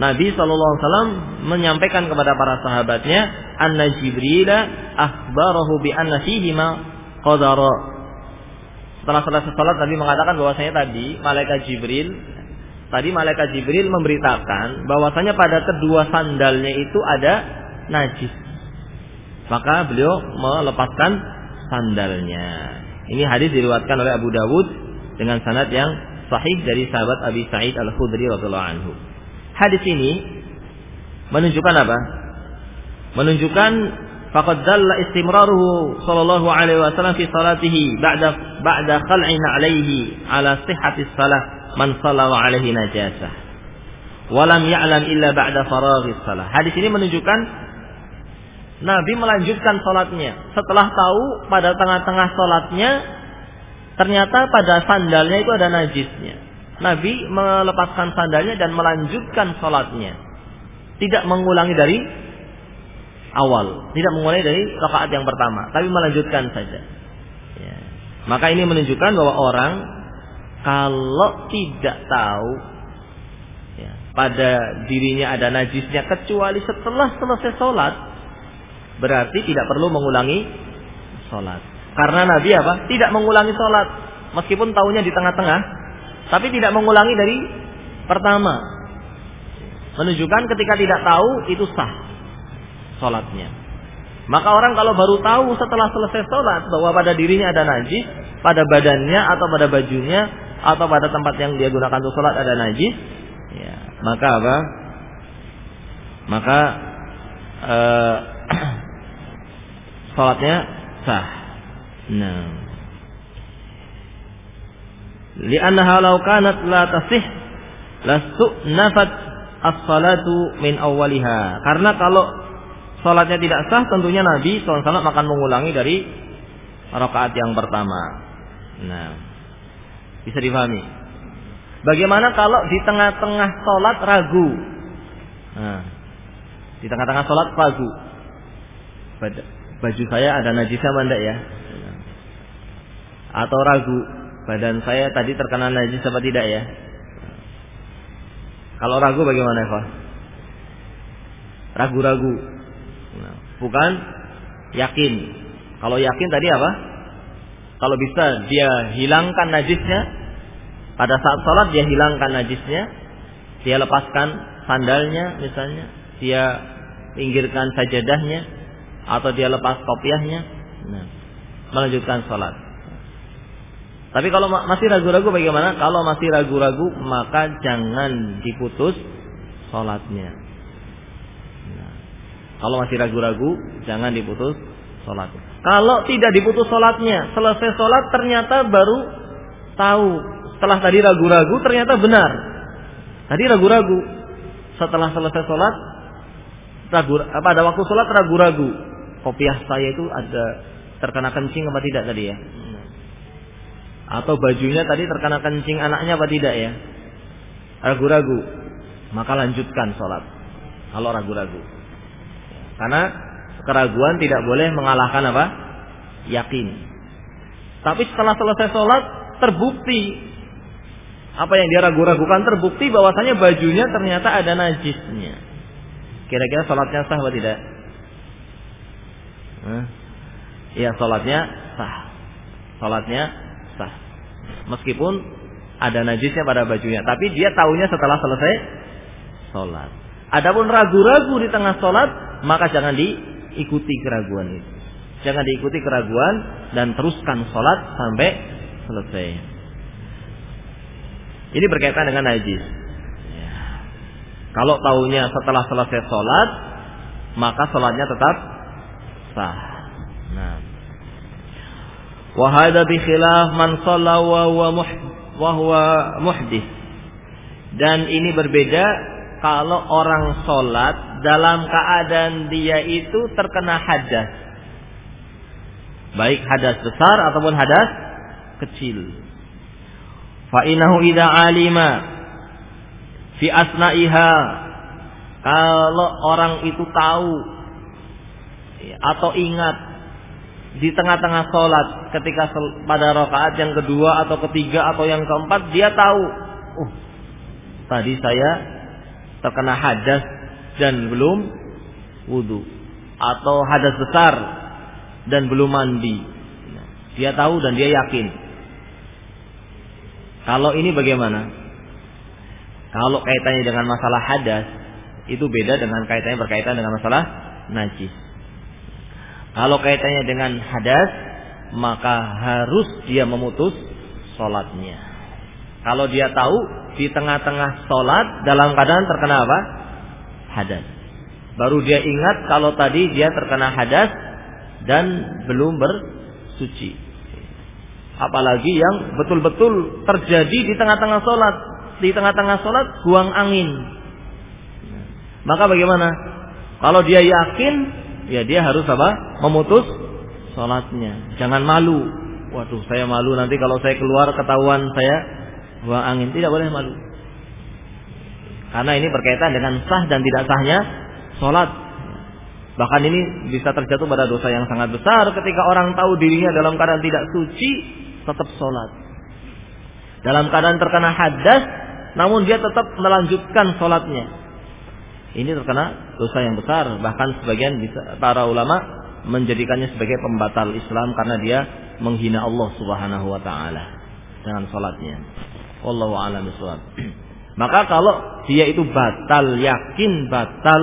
Nabi SAW menyampaikan kepada para sahabatnya anna Jibril akhbarahu bi anna fihi ma qadara. Setelah selesai salat Nabi mengatakan bahwasanya tadi malaikat Jibril tadi malaikat Jibril memberitakan bahwasanya pada kedua sandalnya itu ada najis. Maka beliau melepaskan sandalnya. Ini hadis diriwayatkan oleh Abu Dawud dengan sanad yang sahih dari sahabat Abi Sa'id Al-Khudri radhiyallahu anhu. Hadis ini menunjukkan apa? Menunjukkan faqad dalla istimraruhu sallallahu alaihi wasallam fi salatihi ba'da ba'da khal'in alaihi ala sihhati salah man shalla wa alaihi najasah. Walam ya'lam illa ba'da faraghi salah. Hadis ini menunjukkan Nabi melanjutkan sholatnya. Setelah tahu pada tengah-tengah sholatnya ternyata pada sandalnya itu ada najisnya. Nabi melepaskan sandalnya dan melanjutkan sholatnya. Tidak mengulangi dari awal. Tidak mengulangi dari rakaat yang pertama. Tapi melanjutkan saja. Ya. Maka ini menunjukkan bahwa orang kalau tidak tahu ya, pada dirinya ada najisnya kecuali setelah selesai sholat berarti tidak perlu mengulangi sholat karena Nabi apa tidak mengulangi sholat meskipun tahunya di tengah-tengah tapi tidak mengulangi dari pertama. Menunjukkan ketika tidak tahu itu sah sholatnya. Maka orang kalau baru tahu setelah selesai sholat bahwa pada dirinya ada najis, pada badannya atau pada bajunya atau pada tempat yang dia gunakan untuk sholat ada najis, ya, maka apa? Maka uh, sholatnya sah. Nah, li'annaha kanat tasih nafat as-salatu min awwaliha. Karena kalau salatnya tidak sah tentunya Nabi SAW akan mengulangi dari rakaat yang pertama. Nah, bisa dipahami. Bagaimana kalau di tengah-tengah salat ragu? Nah, di tengah-tengah salat ragu. Baju saya ada najisnya mana ya? Atau ragu, badan saya tadi terkena najis apa tidak ya? Kalau ragu bagaimana Eva? Ragu-ragu. Nah, bukan yakin. Kalau yakin tadi apa? Kalau bisa dia hilangkan najisnya pada saat sholat dia hilangkan najisnya, dia lepaskan sandalnya misalnya, dia pinggirkan sajadahnya atau dia lepas kopiahnya, nah, melanjutkan sholat. Tapi kalau masih ragu-ragu bagaimana? Kalau masih ragu-ragu maka jangan diputus sholatnya. Nah, kalau masih ragu-ragu jangan diputus sholatnya. Kalau tidak diputus sholatnya, selesai sholat ternyata baru tahu. Setelah tadi ragu-ragu ternyata benar. Tadi ragu-ragu. Setelah selesai sholat, ragu, pada waktu sholat ragu-ragu. Kopiah saya itu ada terkena kencing apa tidak tadi ya? Atau bajunya tadi terkena kencing anaknya apa tidak ya? Ragu-ragu, maka lanjutkan sholat. Kalau ragu-ragu, karena keraguan tidak boleh mengalahkan apa? Yakin. Tapi setelah selesai sholat terbukti apa yang dia ragu-ragukan terbukti bahwasanya bajunya ternyata ada najisnya. Kira-kira sholatnya sah atau tidak? Iya sholatnya sah. Sholatnya sah. Meskipun ada najisnya pada bajunya, tapi dia tahunya setelah selesai sholat. Adapun ragu-ragu di tengah sholat, maka jangan diikuti keraguan itu. Jangan diikuti keraguan dan teruskan sholat sampai selesai. Ini berkaitan dengan najis. Ya. Kalau tahunya setelah selesai sholat, maka sholatnya tetap sah. Wahada bi khilaf man wa huwa wa huwa muhdith. Dan ini berbeda kalau orang sholat dalam keadaan dia itu terkena hadas. Baik hadas besar ataupun hadas kecil. Fa'inahu idha alima fi asna'iha kalau orang itu tahu atau ingat di tengah-tengah sholat ketika pada rakaat yang kedua atau ketiga atau yang keempat dia tahu, oh tadi saya terkena hadas dan belum wudhu atau hadas besar dan belum mandi. Dia tahu dan dia yakin. Kalau ini bagaimana? Kalau kaitannya dengan masalah hadas, itu beda dengan kaitannya berkaitan dengan masalah najis. Kalau kaitannya dengan hadas, maka harus dia memutus sholatnya. Kalau dia tahu di tengah-tengah sholat dalam keadaan terkena apa? Hadas. Baru dia ingat kalau tadi dia terkena hadas dan belum bersuci. Apalagi yang betul-betul terjadi di tengah-tengah sholat. Di tengah-tengah sholat buang angin. Maka bagaimana? Kalau dia yakin, ya dia harus apa? Memutus sholatnya. Jangan malu. Waduh, saya malu nanti kalau saya keluar ketahuan saya buang angin tidak boleh malu. Karena ini berkaitan dengan sah dan tidak sahnya sholat. Bahkan ini bisa terjatuh pada dosa yang sangat besar ketika orang tahu dirinya dalam keadaan tidak suci tetap sholat. Dalam keadaan terkena hadas, namun dia tetap melanjutkan sholatnya. Ini terkena dosa yang besar. Bahkan sebagian para ulama menjadikannya sebagai pembatal Islam karena dia menghina Allah Subhanahu wa taala dengan sholatnya. Wallahu a'lam. Maka kalau dia itu batal, yakin batal,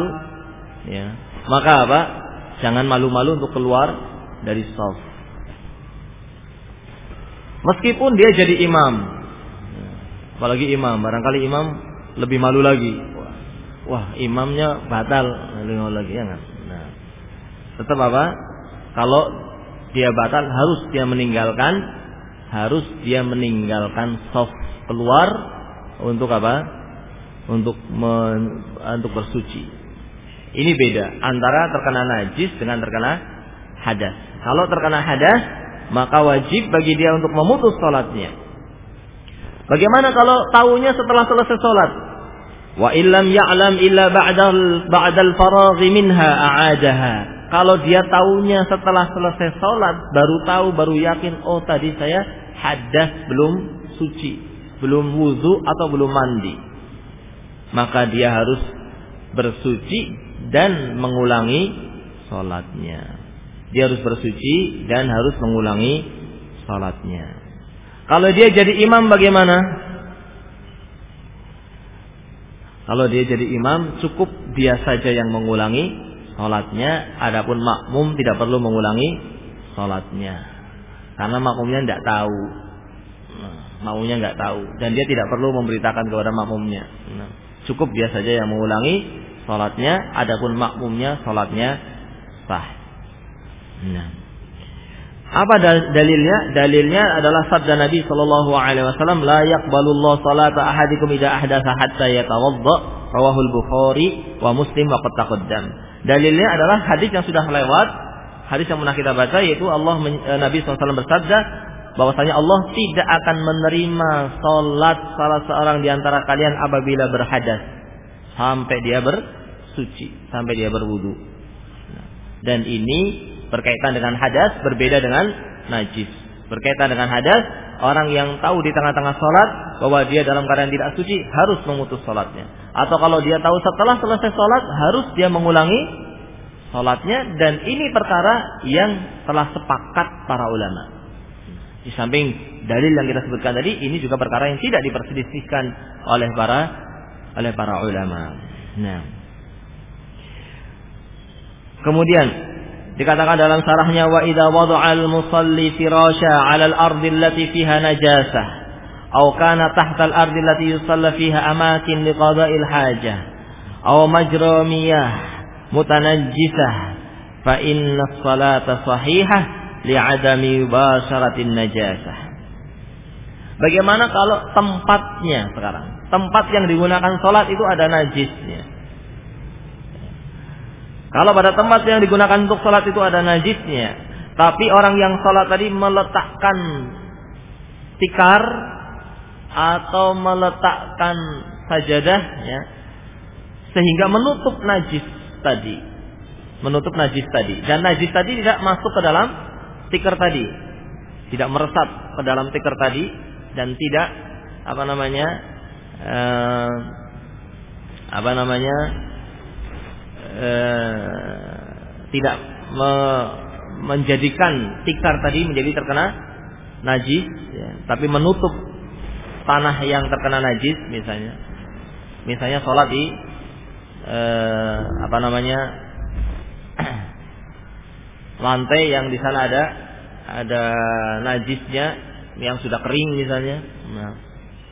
ya, maka apa? Jangan malu-malu untuk keluar dari saf. Meskipun dia jadi imam, apalagi imam, barangkali imam lebih malu lagi. Wah, imamnya batal, lagi ya kan? Nah, tetap apa? Kalau dia batal harus dia meninggalkan, harus dia meninggalkan soft keluar untuk apa? Untuk men, untuk bersuci. Ini beda antara terkena najis dengan terkena hadas. Kalau terkena hadas, maka wajib bagi dia untuk memutus sholatnya. Bagaimana kalau tahunya setelah selesai sholat? Wa illam ya'lam illa ba'dal ba'dal faraghi minha a'adaha. Kalau dia tahunya setelah selesai sholat, baru tahu, baru yakin, oh tadi saya hadas belum suci belum wudhu atau belum mandi. Maka dia harus bersuci dan mengulangi sholatnya. Dia harus bersuci dan harus mengulangi sholatnya. Kalau dia jadi imam bagaimana? Kalau dia jadi imam cukup dia saja yang mengulangi sholatnya. Adapun makmum tidak perlu mengulangi sholatnya. Karena makmumnya tidak tahu maunya nggak tahu dan dia tidak perlu memberitakan kepada makmumnya. Nah, cukup dia saja yang mengulangi sholatnya, adapun makmumnya sholatnya sah. Nah. Apa dalilnya? Dalilnya adalah sabda Nabi Shallallahu Alaihi Wasallam, la yakbalullah salata ahadikum ida ahdasa hatta yatawadda rawahul Bukhari wa Muslim wa taqaddam. Dalilnya adalah hadis yang sudah lewat, hadis yang pernah kita baca yaitu Allah eh, Nabi SAW bersabda bahwasanya Allah tidak akan menerima salat salah seorang di antara kalian apabila berhadas sampai dia bersuci, sampai dia berwudu. Nah, dan ini berkaitan dengan hadas berbeda dengan najis. Berkaitan dengan hadas, orang yang tahu di tengah-tengah sholat bahwa dia dalam keadaan tidak suci harus memutus sholatnya. Atau kalau dia tahu setelah selesai sholat harus dia mengulangi sholatnya dan ini perkara yang telah sepakat para ulama. Di samping dalil yang kita sebutkan tadi, ini juga perkara yang tidak diperselisihkan oleh para oleh para ulama. Nah. Kemudian dikatakan dalam sarahnya wa idza wada'al musalli firasha 'ala al-ardi allati fiha najasah aw kana tahta al-ardi allati yusalla fiha amakin liqada'il hajah aw majra miyah mutanajjisah fa inna as-salata sahihah li'adami basaratin najasah. Bagaimana kalau tempatnya sekarang? tempat yang digunakan sholat itu ada najisnya. Kalau pada tempat yang digunakan untuk sholat itu ada najisnya, tapi orang yang sholat tadi meletakkan tikar atau meletakkan sajadah, ya, sehingga menutup najis tadi, menutup najis tadi, dan najis tadi tidak masuk ke dalam tikar tadi, tidak meresap ke dalam tikar tadi, dan tidak apa namanya eh, apa namanya eh, tidak me, menjadikan tikar tadi menjadi terkena najis, ya, tapi menutup tanah yang terkena najis misalnya, misalnya sholat di eh, apa namanya lantai yang di sana ada ada najisnya yang sudah kering misalnya, nah,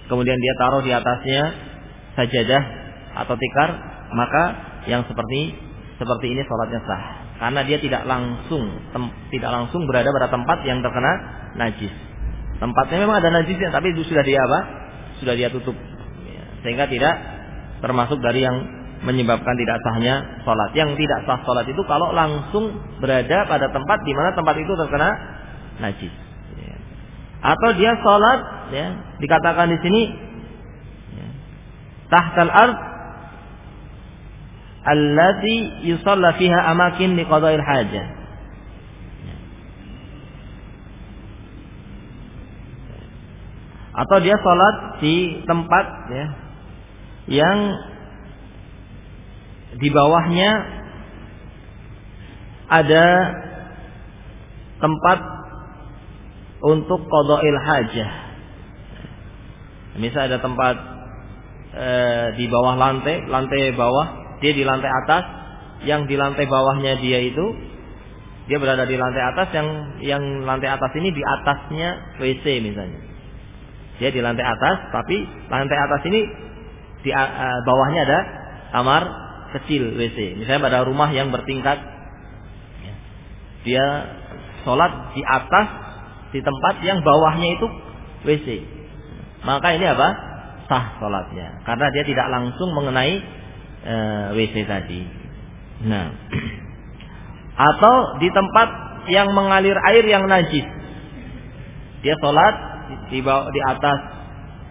kemudian dia taruh di atasnya sajadah atau tikar, maka yang seperti seperti ini sholatnya sah. Karena dia tidak langsung tem, tidak langsung berada pada tempat yang terkena najis. Tempatnya memang ada najisnya tapi itu sudah dia apa? Sudah dia tutup. Ya, sehingga tidak termasuk dari yang menyebabkan tidak sahnya sholat. Yang tidak sah sholat itu kalau langsung berada pada tempat di mana tempat itu terkena najis. Ya. atau dia sholat ya dikatakan di sini ya, tahtal ard allati yusalla fiha amakin liqada'il hajah. Atau dia sholat di tempat ya, yang di bawahnya ada tempat untuk qada'il hajah. Misal ada tempat e, di bawah lantai, lantai bawah dia di lantai atas, yang di lantai bawahnya dia itu dia berada di lantai atas yang yang lantai atas ini di atasnya WC misalnya. Dia di lantai atas, tapi lantai atas ini di uh, bawahnya ada kamar kecil WC. Misalnya pada rumah yang bertingkat, ya. dia sholat di atas di tempat yang bawahnya itu WC. Maka ini apa? Sah sholatnya, karena dia tidak langsung mengenai e, eh, WC tadi. Nah, atau di tempat yang mengalir air yang najis. Dia sholat di, bawah, di atas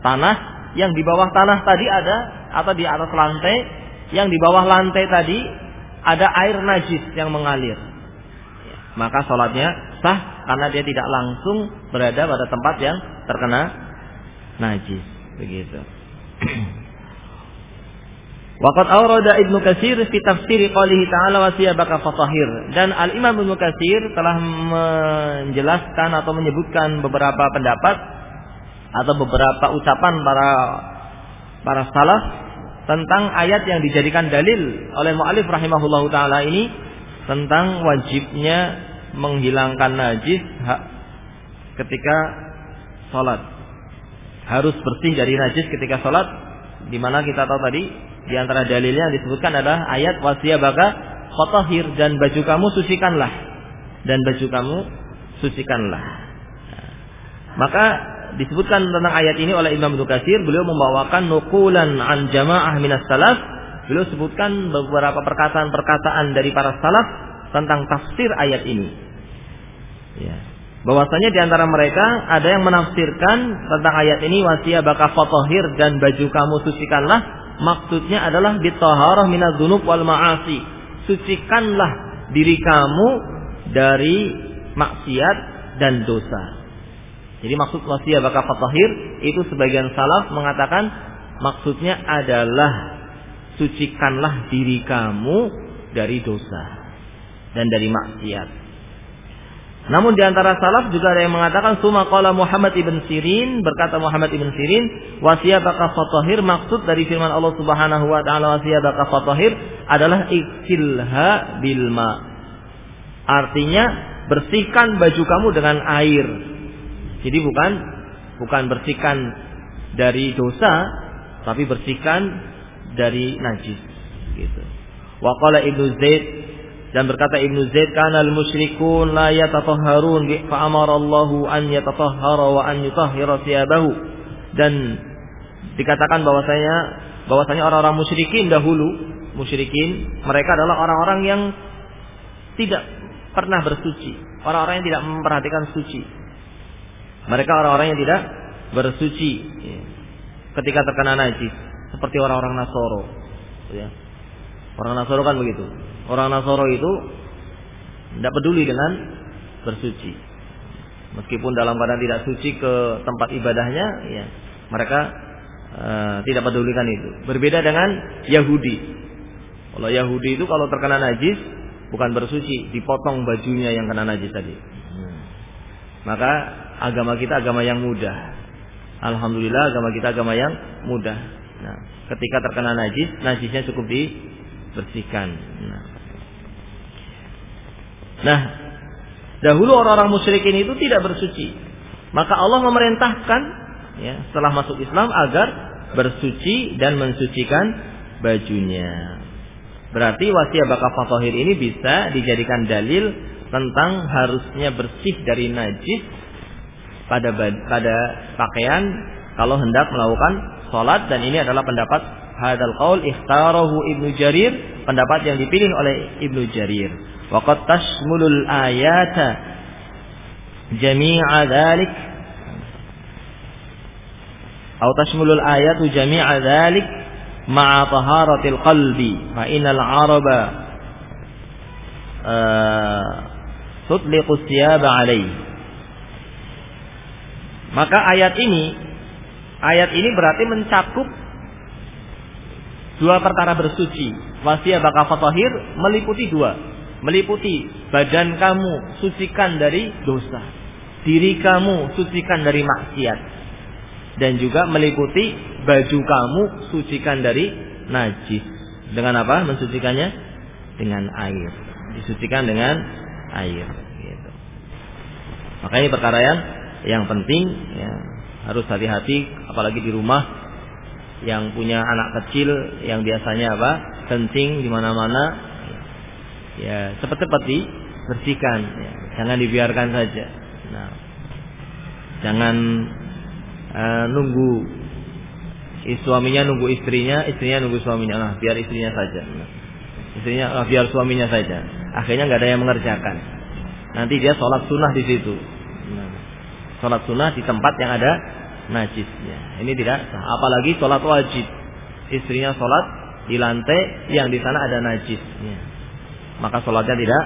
tanah, yang di bawah tanah tadi ada atau di atas lantai, yang di bawah lantai tadi ada air najis yang mengalir. Maka sholatnya sah karena dia tidak langsung berada pada tempat yang terkena najis. Begitu. Waqad awrada Ibnu Katsir fi tafsir qalihi ta'ala wa siyabaka. Dan Al-Imam Ibnu Katsir telah menjelaskan atau menyebutkan beberapa pendapat atau beberapa ucapan para para salaf tentang ayat yang dijadikan dalil oleh mu'alif rahimahullahu taala ini tentang wajibnya menghilangkan najis ketika salat. Harus bersih dari najis ketika salat di mana kita tahu tadi di antara dalilnya yang disebutkan adalah ayat baka fatahir dan baju kamu sucikanlah dan baju kamu sucikanlah. Maka disebutkan tentang ayat ini oleh Imam Nukasir beliau membawakan nukulan an jamaah minas salaf beliau sebutkan beberapa perkataan-perkataan dari para salaf tentang tafsir ayat ini ya. bahwasanya di antara mereka ada yang menafsirkan tentang ayat ini baka fatahir dan baju kamu sucikanlah maksudnya adalah bitaharah minadz-dzunub wal ma'asi. Sucikanlah diri kamu dari maksiat dan dosa. Jadi maksud wasiat bakal fatahir itu sebagian salaf mengatakan maksudnya adalah sucikanlah diri kamu dari dosa dan dari maksiat. Namun di antara salaf juga ada yang mengatakan suma qala Muhammad ibn Sirin berkata Muhammad ibn Sirin wasiyabaka fatahir maksud dari firman Allah Subhanahu wa taala wasiyabaka fatahir adalah iksilha bilma. Artinya bersihkan baju kamu dengan air. Jadi bukan bukan bersihkan dari dosa tapi bersihkan dari najis gitu. Wa qala Ibnu Zaid dan berkata Ibnu Zaid kana al-musyrikun la yatatahharun fa amara Allah an yatatahhara wa an yutahhira thiyabahu. Dan dikatakan bahwasanya bahwasanya orang-orang musyrikin dahulu, musyrikin, mereka adalah orang-orang yang tidak pernah bersuci, orang-orang yang tidak memperhatikan suci. Mereka orang-orang yang tidak bersuci ya. ketika terkena najis, seperti orang-orang Nasoro. Ya. Orang Nasoro kan begitu. Orang Nasoro itu tidak peduli dengan bersuci. Meskipun dalam keadaan tidak suci ke tempat ibadahnya, ya mereka uh, tidak pedulikan itu. Berbeda dengan Yahudi. Kalau Yahudi itu kalau terkena najis bukan bersuci, dipotong bajunya yang kena najis tadi. Maka agama kita agama yang mudah. Alhamdulillah agama kita agama yang mudah. Nah, ketika terkena najis, najisnya cukup dibersihkan. Nah, nah dahulu orang-orang musyrikin itu tidak bersuci. Maka Allah memerintahkan ya, setelah masuk Islam agar bersuci dan mensucikan bajunya. Berarti wasiat bakal fatohir ini bisa dijadikan dalil tentang harusnya bersih dari najis pada pada pakaian kalau hendak melakukan sholat dan ini adalah pendapat hadal qaul ikhtarahu Ibnu Jarir pendapat yang dipilih oleh Ibnu Jarir ayata jami'a dzalik atau tashmulul ayatu jami'a dzalik ma'a taharatil qalbi fa innal araba uh, tutliqu siyaba alaihi maka ayat ini ayat ini berarti mencakup dua perkara bersuci. Wasiat bakal meliputi dua meliputi badan kamu sucikan dari dosa diri kamu sucikan dari maksiat dan juga meliputi baju kamu sucikan dari najis. Dengan apa? Mensucikannya dengan air. Disucikan dengan air. Gitu. Maka ini perkara yang yang penting ya, harus hati-hati apalagi di rumah yang punya anak kecil yang biasanya apa kencing di mana-mana ya cepat-cepat dibersihkan ya. jangan dibiarkan saja nah jangan uh, nunggu suaminya nunggu istrinya, istrinya nunggu suaminya. Nah, biar istrinya saja. Istrinya, nah, biar suaminya saja. Akhirnya nggak ada yang mengerjakan. Nanti dia sholat sunnah di situ. Nah, sholat sunnah di tempat yang ada najisnya. Ini tidak sah. Apalagi sholat wajib. Istrinya sholat di lantai yang di sana ada najisnya. Maka sholatnya tidak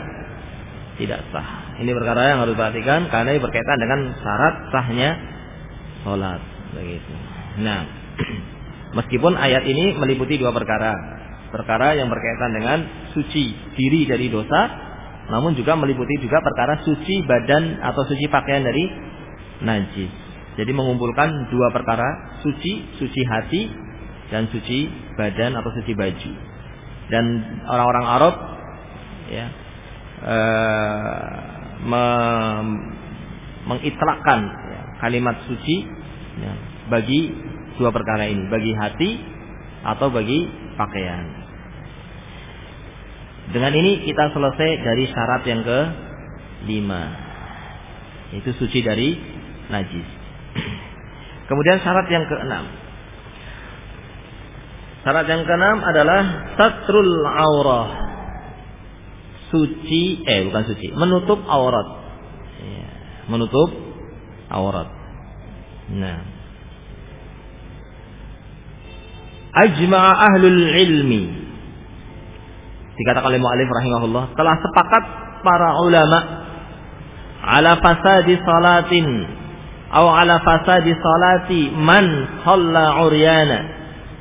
tidak sah. Ini perkara yang harus perhatikan karena ini berkaitan dengan syarat sahnya sholat begitu. Nah, meskipun ayat ini meliputi dua perkara, perkara yang berkaitan dengan suci diri dari dosa, namun juga meliputi juga perkara suci badan atau suci pakaian dari najis. Jadi mengumpulkan dua perkara suci, suci hati dan suci badan atau suci baju. Dan orang-orang Arab ya eh, me, mengitlakkan kalimat suci ya, bagi dua perkara ini, bagi hati atau bagi pakaian. Dengan ini kita selesai dari syarat yang ke lima, itu suci dari najis. Kemudian syarat yang keenam. Syarat yang keenam adalah satrul aurah. Suci, eh bukan suci, menutup aurat. Ya, menutup aurat. Nah. Ajma'a ahlul ilmi. Dikatakan oleh mu'alif rahimahullah. Telah sepakat para ulama. Ala fasadi salatin. Atau ala fasadi salati man khalla uryana.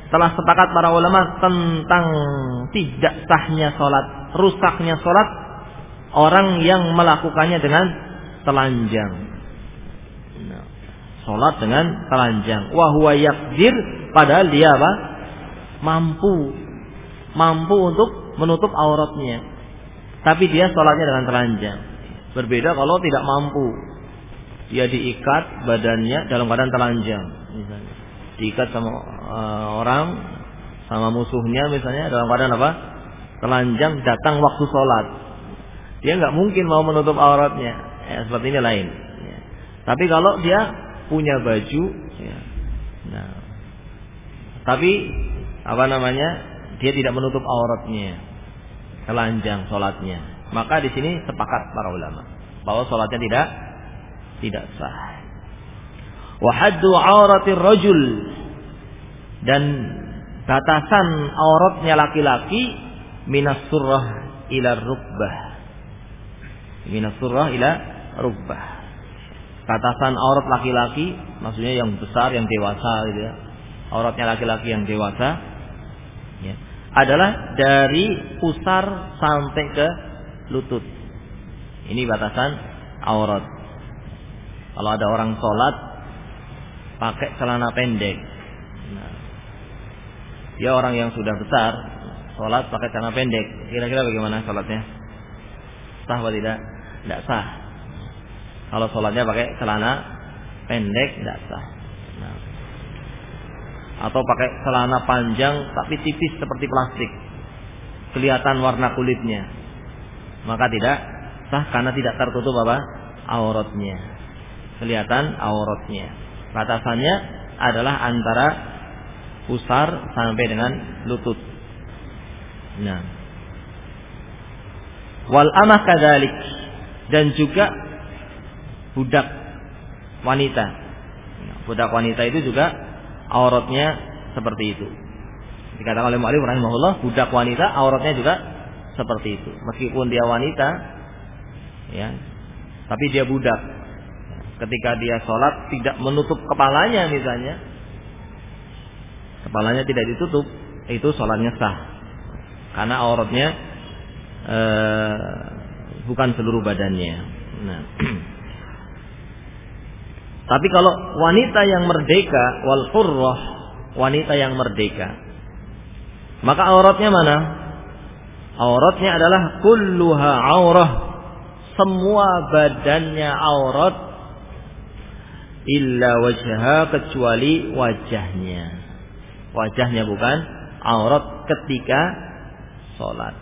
Telah sepakat para ulama tentang tidak sahnya salat, rusaknya salat orang yang melakukannya dengan telanjang. Sholat dengan telanjang. Wahwa yakdir padahal dia apa? Mampu. Mampu untuk menutup auratnya. Tapi dia sholatnya dengan telanjang. Berbeda kalau tidak mampu. Dia diikat badannya dalam keadaan telanjang. Diikat sama uh, orang, sama musuhnya misalnya dalam keadaan apa? Telanjang datang waktu sholat. Dia nggak mungkin mau menutup auratnya. Ya, seperti ini lain. Ya. Tapi kalau dia punya baju ya. Nah, Tapi apa namanya? Dia tidak menutup auratnya. Telanjang sholatnya. Maka di sini sepakat para ulama bahwa sholatnya tidak tidak sah. Wahadu auratir rajul dan batasan auratnya laki-laki minas surah ila rukbah. Minas surah ila rukbah. Batasan aurat laki-laki maksudnya yang besar, yang dewasa gitu ya. Auratnya laki-laki yang dewasa ya, adalah dari pusar sampai ke lutut. Ini batasan aurat. Kalau ada orang sholat pakai celana pendek, nah, dia orang yang sudah besar, sholat pakai celana pendek, kira-kira bagaimana sholatnya? Sah atau tidak? Tidak sah. Kalau sholatnya pakai celana pendek, tidak sah. Nah. Atau pakai celana panjang tapi tipis seperti plastik, kelihatan warna kulitnya, maka tidak sah karena tidak tertutup apa? Auratnya, kelihatan auratnya. Batasannya adalah antara pusar sampai dengan lutut. Nah. Wal amah kadalik dan juga budak wanita. Budak wanita itu juga auratnya seperti itu. Dikatakan oleh Mu'alif rahimahullah, budak wanita auratnya juga seperti itu. Meskipun dia wanita, ya, tapi dia budak. Ketika dia sholat tidak menutup kepalanya misalnya, kepalanya tidak ditutup, itu sholatnya sah. Karena auratnya e, bukan seluruh badannya. Nah. Tapi kalau wanita yang merdeka wal hurrah, wanita yang merdeka, maka auratnya mana? Auratnya adalah kulluha aurah. Semua badannya aurat illa wajha kecuali wajahnya wajahnya bukan aurat ketika sholat.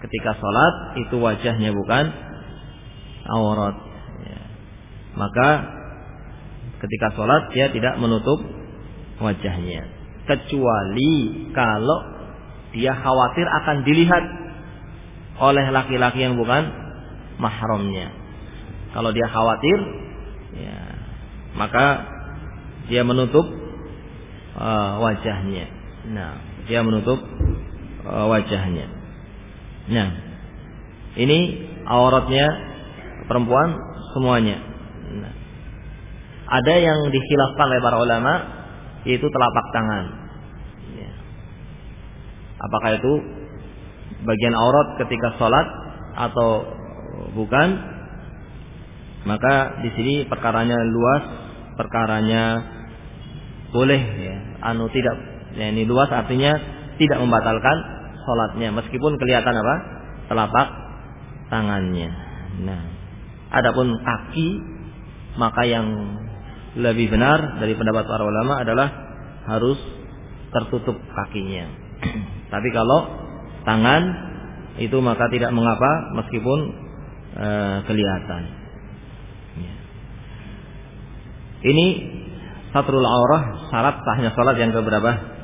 Ketika sholat itu wajahnya bukan aurat. Ya. Maka ketika sholat dia tidak menutup wajahnya. Kecuali kalau dia khawatir akan dilihat oleh laki-laki yang bukan mahramnya. Kalau dia khawatir, ya, maka dia menutup uh, wajahnya. Nah, dia menutup wajahnya. Nah, ini auratnya perempuan semuanya. Nah, ada yang dikhilafkan oleh para ulama yaitu telapak tangan. Ya. Apakah itu bagian aurat ketika sholat atau bukan? Maka di sini perkaranya luas, perkaranya boleh ya anu tidak ya ini luas artinya tidak membatalkan sholatnya meskipun kelihatan apa telapak tangannya nah adapun kaki maka yang lebih benar dari pendapat para ulama adalah harus tertutup kakinya tapi kalau tangan itu maka tidak mengapa meskipun e, kelihatan ya. ini satrul aurah syarat sahnya salat yang keberapa?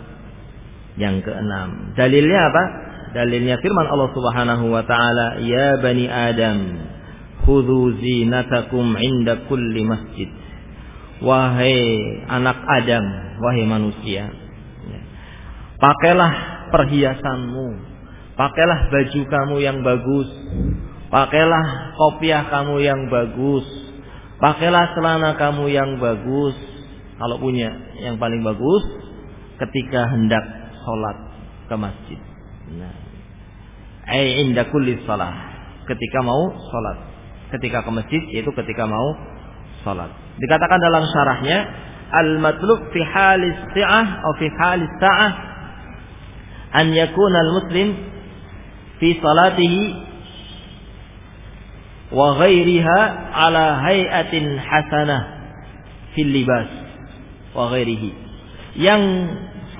Yang keenam. Dalilnya apa? Dalilnya firman Allah Subhanahu wa taala, "Ya bani Adam, khudhu zinatakum 'inda kulli masjid." Wahai anak Adam, wahai manusia, pakailah perhiasanmu, pakailah baju kamu yang bagus, pakailah kopiah kamu yang bagus, pakailah celana kamu yang bagus, kalau punya yang paling bagus ketika hendak sholat ke masjid. Nah, ai inda kulli. Ketika mau sholat. Ketika ke masjid yaitu ketika mau sholat. Dikatakan dalam syarahnya al-matlub fi halis sa'ah atau fi halis sa'ah an yakuna al-muslim fi salatihi wa ghairiha ala hay'atin hasanah fil libas wa ghairihi. Yang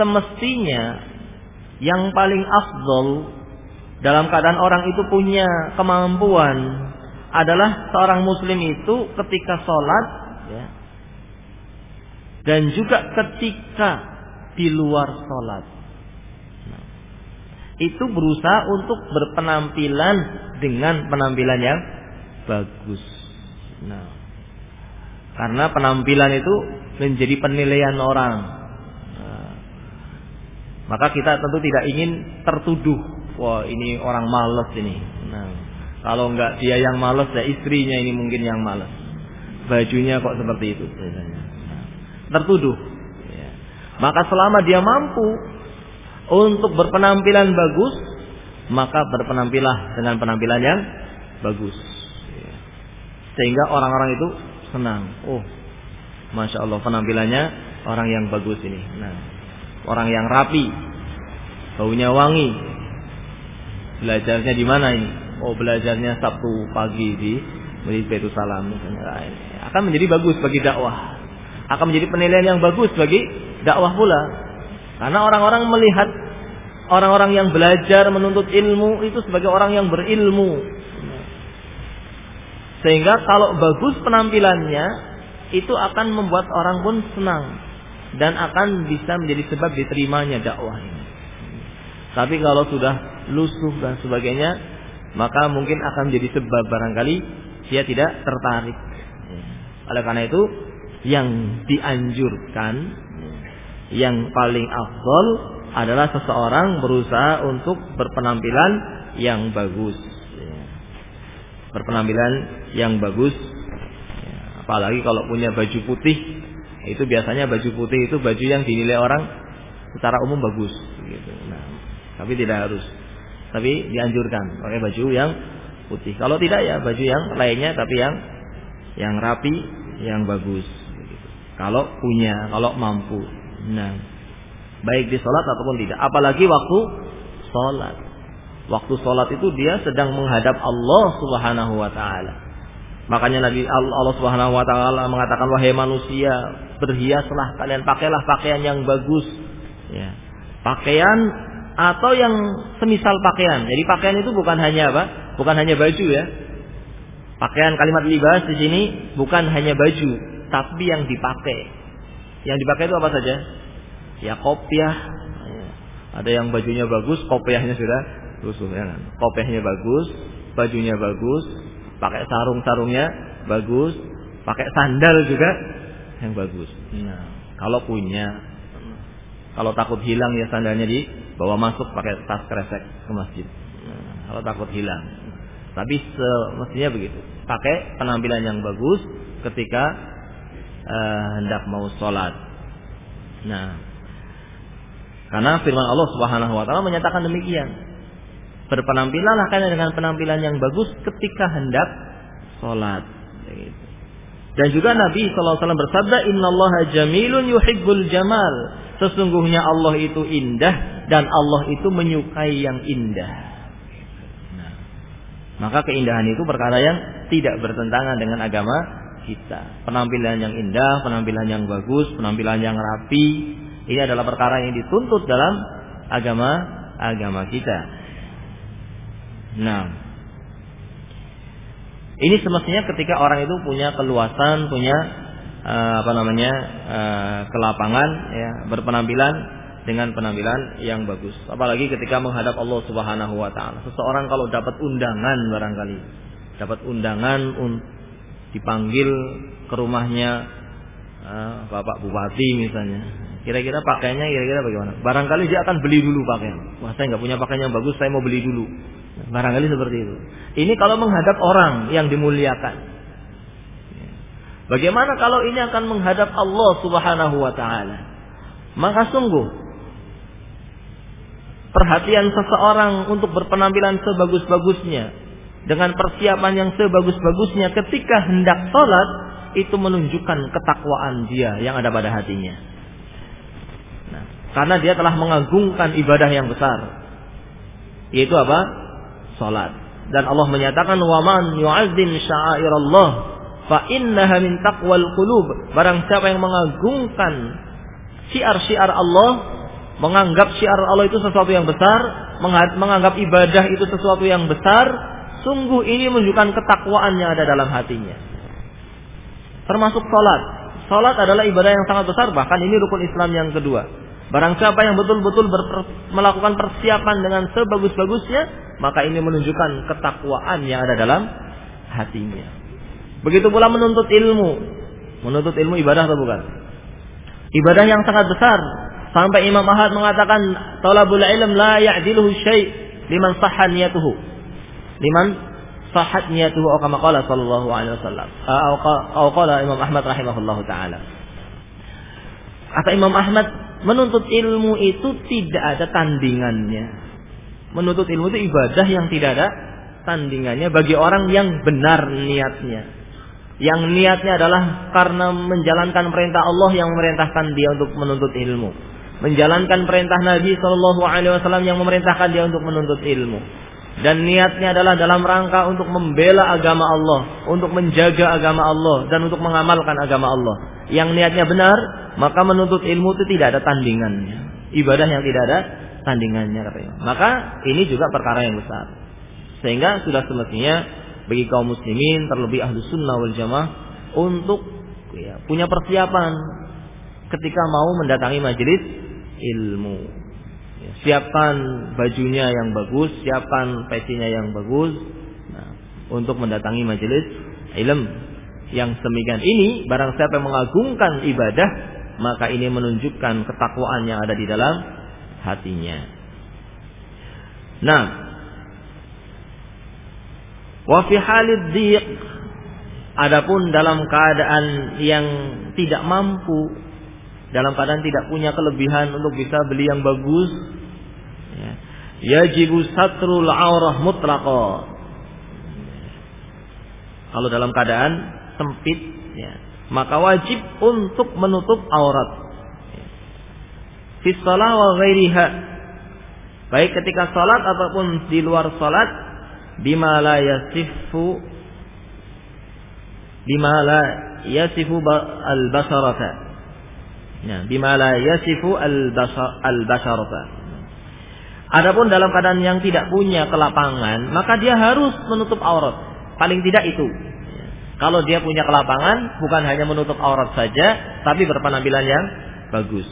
semestinya yang paling afdol dalam keadaan orang itu punya kemampuan adalah seorang muslim itu ketika sholat ya, dan juga ketika di luar sholat. Nah, itu berusaha untuk berpenampilan dengan penampilan yang bagus. Nah, karena penampilan itu menjadi penilaian orang. Maka kita tentu tidak ingin tertuduh, wah ini orang males ini. Nah, kalau enggak dia yang males, ya istrinya ini mungkin yang males. Bajunya kok seperti itu. Nah, tertuduh. Ya. Maka selama dia mampu untuk berpenampilan bagus, maka berpenampilah dengan penampilan yang bagus. Ya. Sehingga orang-orang itu senang. Oh, masya Allah penampilannya orang yang bagus ini. Nah, orang yang rapi, baunya wangi. Belajarnya di mana ini? Oh, belajarnya Sabtu pagi di Masjid Baitul Salam misalnya. Akan menjadi bagus bagi dakwah. Akan menjadi penilaian yang bagus bagi dakwah pula. Karena orang-orang melihat orang-orang yang belajar menuntut ilmu itu sebagai orang yang berilmu. Sehingga kalau bagus penampilannya itu akan membuat orang pun senang dan akan bisa menjadi sebab diterimanya dakwah ini. Tapi kalau sudah lusuh dan sebagainya, maka mungkin akan menjadi sebab barangkali dia tidak tertarik. Oleh karena itu, yang dianjurkan, yang paling afdol adalah seseorang berusaha untuk berpenampilan yang bagus berpenampilan yang bagus. Apalagi kalau punya baju putih, itu biasanya baju putih itu baju yang dinilai orang secara umum bagus. Gitu. Nah, tapi tidak harus. Tapi dianjurkan pakai baju yang putih. Kalau tidak ya baju yang lainnya tapi yang yang rapi, yang bagus. Gitu. Kalau punya, kalau mampu. Nah, baik di sholat ataupun tidak. Apalagi waktu sholat. Waktu sholat itu dia sedang menghadap Allah Subhanahu wa taala. Makanya Nabi Allah Subhanahu wa taala mengatakan wahai manusia, berhiaslah kalian pakailah pakaian yang bagus. Ya. Pakaian atau yang semisal pakaian. Jadi pakaian itu bukan hanya apa? Bukan hanya baju ya. Pakaian kalimat libas di sini bukan hanya baju, tapi yang dipakai. Yang dipakai itu apa saja? Ya kopiah. Ya. Ada yang bajunya bagus, kopiahnya sudah lusuh ya kan. Kopehnya bagus, bajunya bagus, pakai sarung-sarungnya bagus, pakai sandal juga yang bagus. Nah, kalau punya kalau takut hilang ya sandalnya di bawa masuk pakai tas kresek ke masjid. Nah, kalau takut hilang. Tapi semestinya begitu. Pakai penampilan yang bagus ketika uh, hendak mau sholat. Nah, karena firman Allah Subhanahu wa taala menyatakan demikian. Berpenampilanlah kalian dengan penampilan yang bagus ketika hendak sholat. Dan juga Nabi SAW bersabda, Inna Allah jamilun yuhibbul jamal. Sesungguhnya Allah itu indah dan Allah itu menyukai yang indah. Nah, maka keindahan itu perkara yang tidak bertentangan dengan agama kita. Penampilan yang indah, penampilan yang bagus, penampilan yang rapi, ini adalah perkara yang dituntut dalam agama agama kita. Nah, ini semestinya ketika orang itu punya keluasan, punya uh, apa namanya uh, kelapangan, ya, berpenampilan dengan penampilan yang bagus. Apalagi ketika menghadap Allah Subhanahu Wa Taala. Seseorang kalau dapat undangan barangkali, dapat undangan un dipanggil ke rumahnya uh, Bapak Bupati misalnya. Kira-kira pakaiannya kira-kira bagaimana? Barangkali dia akan beli dulu pakaian. Wah saya nggak punya pakaian yang bagus, saya mau beli dulu. Barangkali seperti itu. Ini kalau menghadap orang yang dimuliakan. Bagaimana kalau ini akan menghadap Allah Subhanahu wa taala? Maka sungguh perhatian seseorang untuk berpenampilan sebagus-bagusnya dengan persiapan yang sebagus-bagusnya ketika hendak sholat itu menunjukkan ketakwaan dia yang ada pada hatinya. Nah, karena dia telah mengagungkan ibadah yang besar. Yaitu apa? Salat. Dan Allah menyatakan waman yu'azzim sya'airallah fa innaha min taqwal qulub. Barang siapa yang mengagungkan syiar-syiar Allah, menganggap syiar Allah itu sesuatu yang besar, menganggap ibadah itu sesuatu yang besar, sungguh ini menunjukkan ketakwaan yang ada dalam hatinya. Termasuk salat. Salat adalah ibadah yang sangat besar, bahkan ini rukun Islam yang kedua. Barang siapa yang betul-betul melakukan persiapan dengan sebagus-bagusnya, maka ini menunjukkan ketakwaan yang ada dalam hatinya. Begitu pula menuntut ilmu. Menuntut ilmu ibadah atau bukan? Ibadah yang sangat besar. Sampai Imam Ahmad mengatakan, "Talabul ilm la ya'diluhu syai' liman sahha niyatuhu." Liman sahhat niyatuhu atau qala sallallahu alaihi wasallam. Imam Ahmad rahimahullahu taala. Kata Imam Ahmad, menuntut ilmu itu tidak ada tandingannya. Menuntut ilmu itu ibadah yang tidak ada tandingannya bagi orang yang benar niatnya. Yang niatnya adalah karena menjalankan perintah Allah yang memerintahkan dia untuk menuntut ilmu. Menjalankan perintah Nabi Shallallahu Alaihi Wasallam yang memerintahkan dia untuk menuntut ilmu dan niatnya adalah dalam rangka untuk membela agama Allah, untuk menjaga agama Allah dan untuk mengamalkan agama Allah. Yang niatnya benar, maka menuntut ilmu itu tidak ada tandingannya. Ibadah yang tidak ada tandingannya katanya. Maka ini juga perkara yang besar. Sehingga sudah semestinya bagi kaum muslimin terlebih ahlu sunnah wal jamaah untuk ya, punya persiapan ketika mau mendatangi majelis ilmu siapkan bajunya yang bagus, siapkan pecinya yang bagus nah, untuk mendatangi majelis ilm yang semikian ini barang siapa yang mengagungkan ibadah maka ini menunjukkan ketakwaan yang ada di dalam hatinya. Nah, wa fi halid adapun dalam keadaan yang tidak mampu dalam keadaan tidak punya kelebihan untuk bisa beli yang bagus ya. yajibu satrul aurah mutlaqa kalau dalam keadaan sempit ya, maka wajib untuk menutup aurat fi wa ghairiha baik ketika salat ataupun di luar salat bima la yasifu bima la yasifu al-basarata Ya, bima la yasifu al-basharata. Adapun dalam keadaan yang tidak punya kelapangan, maka dia harus menutup aurat. Paling tidak itu. Kalau dia punya kelapangan, bukan hanya menutup aurat saja, tapi berpenampilan yang bagus.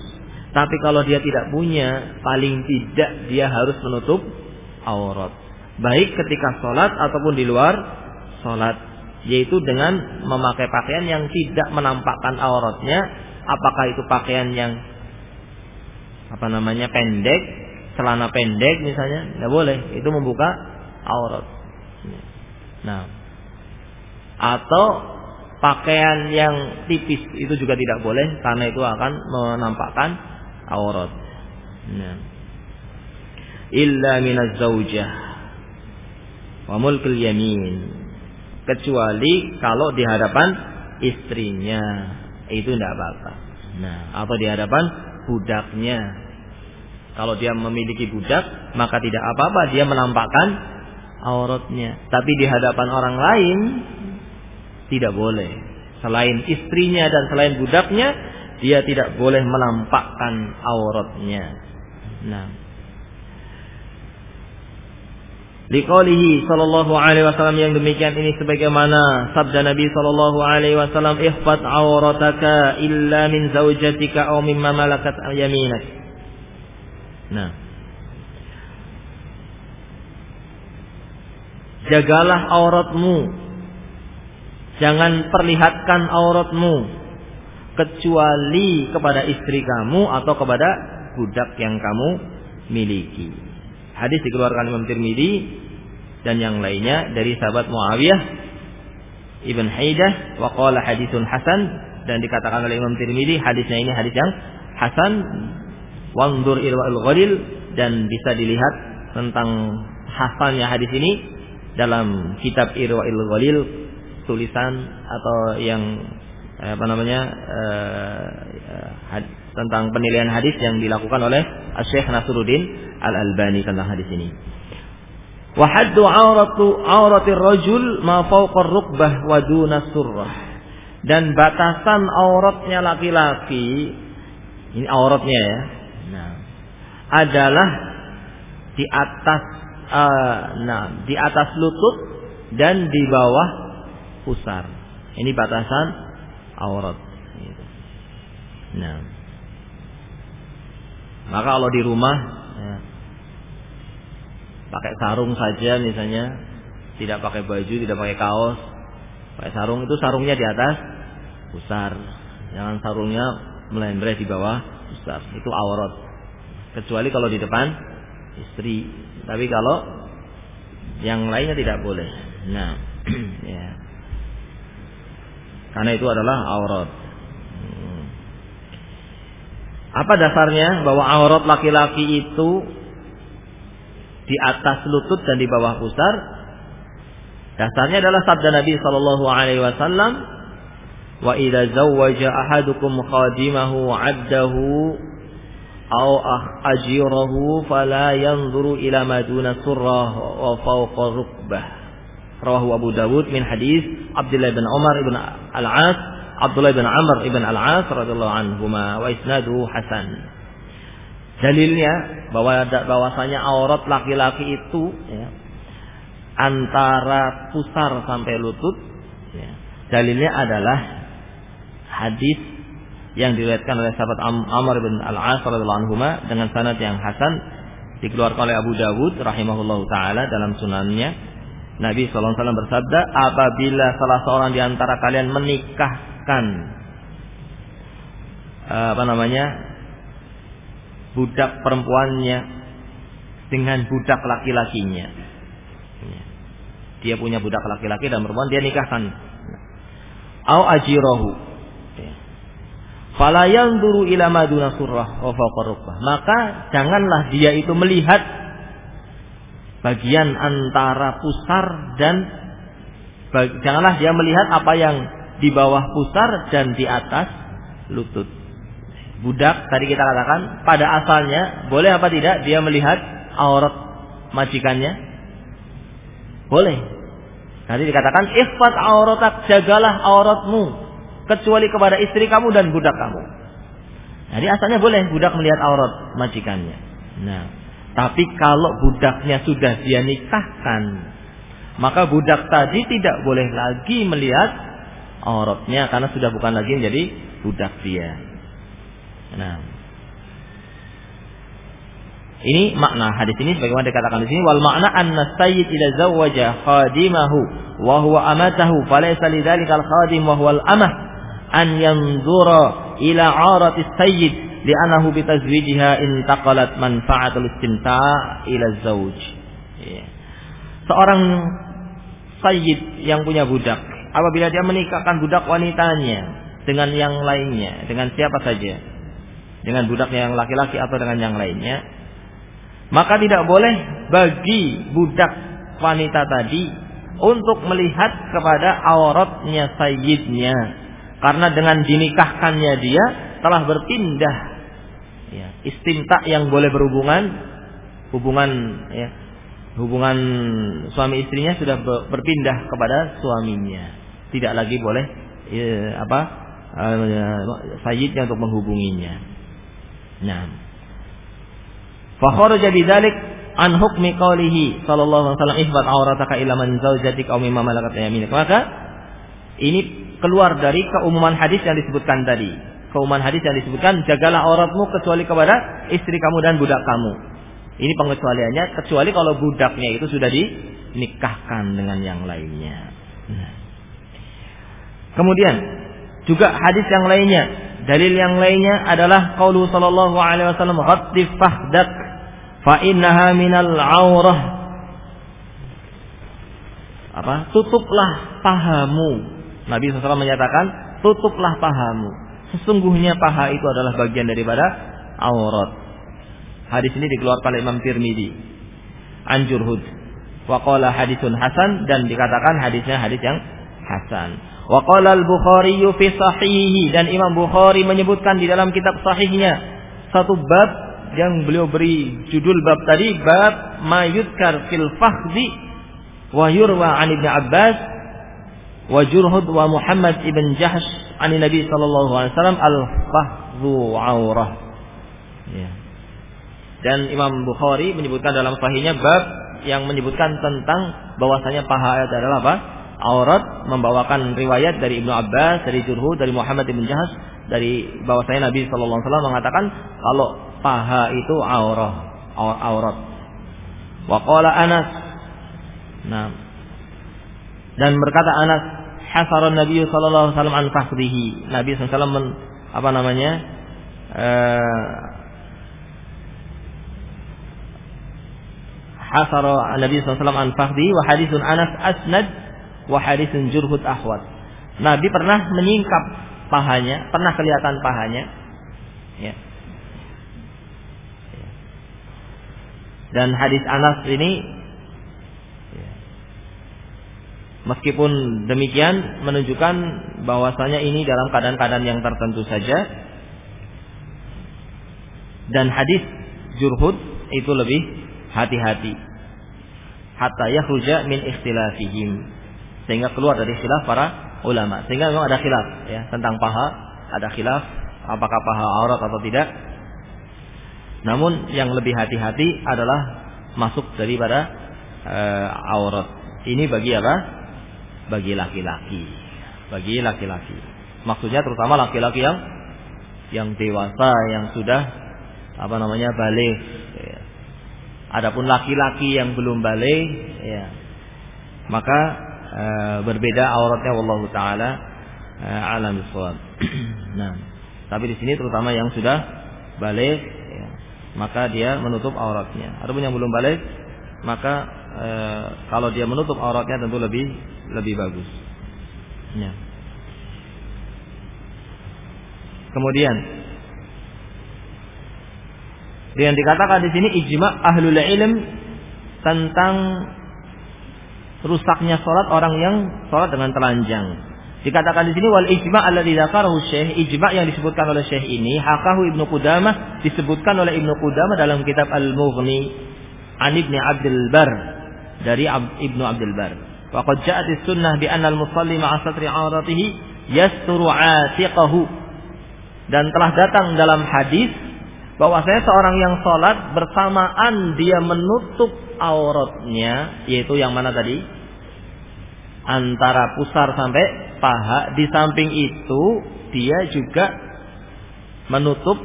Tapi kalau dia tidak punya, paling tidak dia harus menutup aurat. Baik ketika sholat ataupun di luar sholat. Yaitu dengan memakai pakaian yang tidak menampakkan auratnya apakah itu pakaian yang apa namanya pendek, celana pendek misalnya, nggak boleh, itu membuka aurat. Nah, atau pakaian yang tipis itu juga tidak boleh karena itu akan menampakkan aurat. Nah. Illa minaz zaujah wa mulkul yamin. Kecuali kalau di hadapan istrinya itu tidak apa-apa. Nah, atau di hadapan budaknya. Kalau dia memiliki budak, maka tidak apa-apa dia menampakkan auratnya. Tapi di hadapan orang lain tidak boleh. Selain istrinya dan selain budaknya, dia tidak boleh menampakkan auratnya. Nah, Liqaulihi sallallahu alaihi wasallam yang demikian ini sebagaimana sabda Nabi sallallahu alaihi wasallam ihfat aurataka illa min zaujatika aw mimma malakat yaminak. Nah. Jagalah auratmu. Jangan perlihatkan auratmu kecuali kepada istri kamu atau kepada budak yang kamu miliki. Hadis dikeluarkan Imam Tirmidzi dan yang lainnya dari sahabat Muawiyah Ibn Haidah wa qala hasan dan dikatakan oleh Imam Tirmidzi hadisnya ini hadis yang hasan wandur irwaul ghalil dan bisa dilihat tentang hasannya hadis ini dalam kitab Irwail Ghalil tulisan atau yang apa namanya uh, had, tentang penilaian hadis yang dilakukan oleh Syekh Nasruddin Al-Albani tentang hadis ini. Wa haddu auratu auratir rajul ma fawqa rukbah wa duna surrah. Dan batasan auratnya laki-laki ini auratnya ya. Nah, adalah di atas uh, nah, di atas lutut dan di bawah pusar. Ini batasan aurat. Nah. Maka kalau di rumah ya, pakai sarung saja misalnya, tidak pakai baju, tidak pakai kaos, pakai sarung itu sarungnya di atas besar, jangan sarungnya melembret di bawah besar, itu aurat. Kecuali kalau di depan istri, tapi kalau yang lainnya tidak boleh. Nah, ya. Karena itu adalah aurat. Apa dasarnya bahwa aurat laki-laki itu di atas lutut dan di bawah pusar? Dasarnya adalah sabda Nabi sallallahu alaihi wasallam, "Wa idza zawwaja ahadukum khadimahu 'abdahu aw ajirahu fala yanzuru ila ma duna surrah wa fawqa rukbah." Rawahu Abu Dawud min hadis Abdullah bin Umar ibn Al-As Abdullah bin Amr ibn Al-As radhiyallahu anhuma wa isnaduhu hasan. Dalilnya bahwa bahwasanya aurat laki-laki itu ya, antara pusar sampai lutut ya, dalilnya adalah hadis yang diriwayatkan oleh sahabat Amr bin Al-As radhiyallahu anhuma dengan sanad yang hasan dikeluarkan oleh Abu Dawud rahimahullahu taala dalam sunannya Nabi SAW bersabda apabila salah seorang di antara kalian menikah menikahkan eh, apa namanya budak perempuannya dengan budak laki-lakinya. Dia punya budak laki-laki dan perempuan dia nikahkan. Au ajirahu. Fala yanzuru ila maduna surrah Maka janganlah dia itu melihat bagian antara pusar dan janganlah dia melihat apa yang di bawah pusar dan di atas lutut. Budak tadi kita katakan pada asalnya boleh apa tidak dia melihat aurat majikannya? Boleh. Tadi dikatakan ifat auratak jagalah auratmu kecuali kepada istri kamu dan budak kamu. Jadi asalnya boleh budak melihat aurat majikannya. Nah, tapi kalau budaknya sudah dia nikahkan, maka budak tadi tidak boleh lagi melihat auratnya karena sudah bukan lagi menjadi budak dia. Nah, ini makna hadis ini sebagaimana dikatakan di sini wal makna anna sayyid ila zawwaja khadimahu wa huwa amatahu falaysa lidzalika al khadim wa huwa al amah an yanzura ila arati sayyid li'annahu bi tazwijiha intaqalat manfa'atul istimta' ila zawj. Yeah. Seorang sayyid yang punya budak apabila dia menikahkan budak wanitanya dengan yang lainnya, dengan siapa saja, dengan budak yang laki-laki atau dengan yang lainnya, maka tidak boleh bagi budak wanita tadi untuk melihat kepada auratnya sayyidnya karena dengan dinikahkannya dia telah berpindah ya, istimta yang boleh berhubungan hubungan ya, hubungan suami istrinya sudah berpindah kepada suaminya tidak lagi boleh ya, apa uh, sayyidnya untuk menghubunginya. Nah. Fa jadi dalik an hukmi qawlihi sallallahu alaihi wasallam ihbat aurataka ila man zawjatik aw mimma malakat yaminik. Maka ini keluar dari keumuman hadis yang disebutkan tadi. Keumuman hadis yang disebutkan jagalah auratmu kecuali kepada istri kamu dan budak kamu. Ini pengecualiannya kecuali kalau budaknya itu sudah dinikahkan dengan yang lainnya. Nah. Kemudian juga hadis yang lainnya, dalil yang lainnya adalah qaulu sallallahu alaihi wasallam fahdak fa innaha minal aurah. Apa? Tutuplah pahamu. Nabi SAW menyatakan, tutuplah pahamu. Sesungguhnya paha itu adalah bagian daripada aurat. Hadis ini dikeluarkan oleh Imam Tirmidzi. Anjur Hud. Wa qala hadisun hasan dan dikatakan hadisnya hadis yang hasan. Wa qala al-Bukhari fi sahihi dan Imam Bukhari menyebutkan di dalam kitab sahihnya satu bab yang beliau beri judul bab tadi bab mayudkar fil fakhdi wa yurwa an Ibnu Abbas wa Jurhud wa Muhammad ibn Jahsh an Nabi sallallahu alaihi wasallam al-fahdhu aurah. Ya. Dan Imam Bukhari menyebutkan dalam sahihnya bab yang menyebutkan tentang bahwasanya paha adalah apa? aurat membawakan riwayat dari Ibnu Abbas, dari Jurhu, dari Muhammad bin Jahas, dari bahwasanya Nabi Shallallahu Alaihi Wasallam mengatakan kalau paha itu aurah, aurat. Wa qala Anas. Nah. Dan berkata Anas, hasara Nabi sallallahu alaihi wasallam an fakhdihi. Nabi sallallahu men, apa namanya? Eh, hasara Nabi sallallahu an fakhdihi wa hadithun Anas asnad wa hadithun jurhud ahwat. Nabi pernah menyingkap pahanya, pernah kelihatan pahanya. Ya. Dan hadis Anas ini ya, meskipun demikian menunjukkan bahwasanya ini dalam keadaan-keadaan yang tertentu saja. Dan hadis Jurhud itu lebih hati-hati. Hatta yakhruja min ikhtilafihim. Sehingga keluar dari khilaf para ulama. Sehingga memang ada khilaf ya tentang paha, ada khilaf apakah paha aurat atau tidak. Namun yang lebih hati-hati adalah masuk daripada e, aurat. Ini bagi apa? Bagi laki-laki. Bagi laki-laki. Maksudnya terutama laki-laki yang yang dewasa, yang sudah apa namanya balik. Ya. Adapun laki-laki yang belum balik, ya, maka e, berbeda auratnya wallahu taala e, alam nah, tapi di sini terutama yang sudah balik maka dia menutup auratnya. Adapun yang belum balik, maka e, kalau dia menutup auratnya tentu lebih lebih bagus. Ya. Kemudian yang dikatakan di sini ijma ahlul ilm tentang rusaknya sholat orang yang sholat dengan telanjang. Dikatakan di sini wal ijma' alladzi dzakarahu Syekh, ijma' yang disebutkan oleh Syekh ini hakahu Ibnu Qudamah disebutkan oleh Ibnu Qudamah dalam kitab Al-Mughni an Ibnu Abdul Bar dari Ibnu Abdul Bar. Wa qad ja'at sunnah bi anna al-musalli ma'a satri 'auratihi. Dan telah datang dalam hadis bahwasanya seorang yang sholat bersamaan dia menutup auratnya yaitu yang mana tadi antara pusar sampai paha, di samping itu dia juga menutup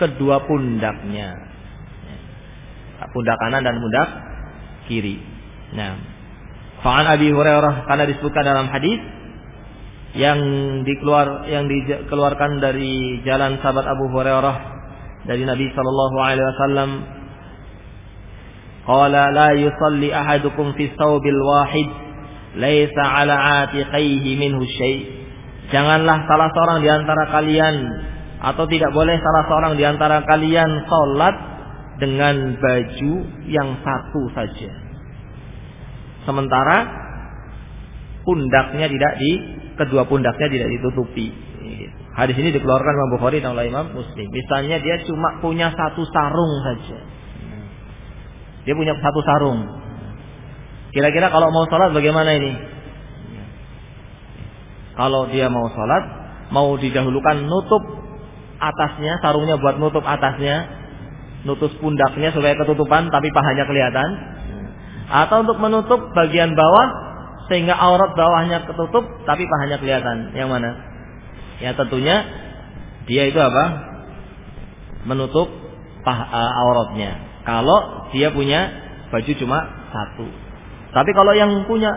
kedua pundaknya. Pundak kanan dan pundak kiri. Nah, Fa'an Abi Hurairah karena disebutkan dalam hadis yang dikeluar yang dikeluarkan dari jalan sahabat Abu Hurairah dari Nabi sallallahu alaihi wasallam qala la yusalli ahadukum fi thawbil wahid laisa ala atiqaihi minhu syai. Janganlah salah seorang di antara kalian atau tidak boleh salah seorang di antara kalian salat dengan baju yang satu saja. Sementara pundaknya tidak di kedua pundaknya tidak ditutupi. Hadis ini dikeluarkan Imam Bukhari dan oleh Imam Muslim. Misalnya dia cuma punya satu sarung saja. Dia punya satu sarung. Kira-kira kalau mau sholat bagaimana ini? Kalau dia mau sholat, mau didahulukan nutup atasnya, sarungnya buat nutup atasnya, nutup pundaknya supaya ketutupan tapi pahanya kelihatan. Atau untuk menutup bagian bawah sehingga aurat bawahnya ketutup tapi pahanya kelihatan. Yang mana? Ya tentunya dia itu apa? Menutup paha, uh, auratnya. Kalau dia punya baju cuma satu. Tapi kalau yang punya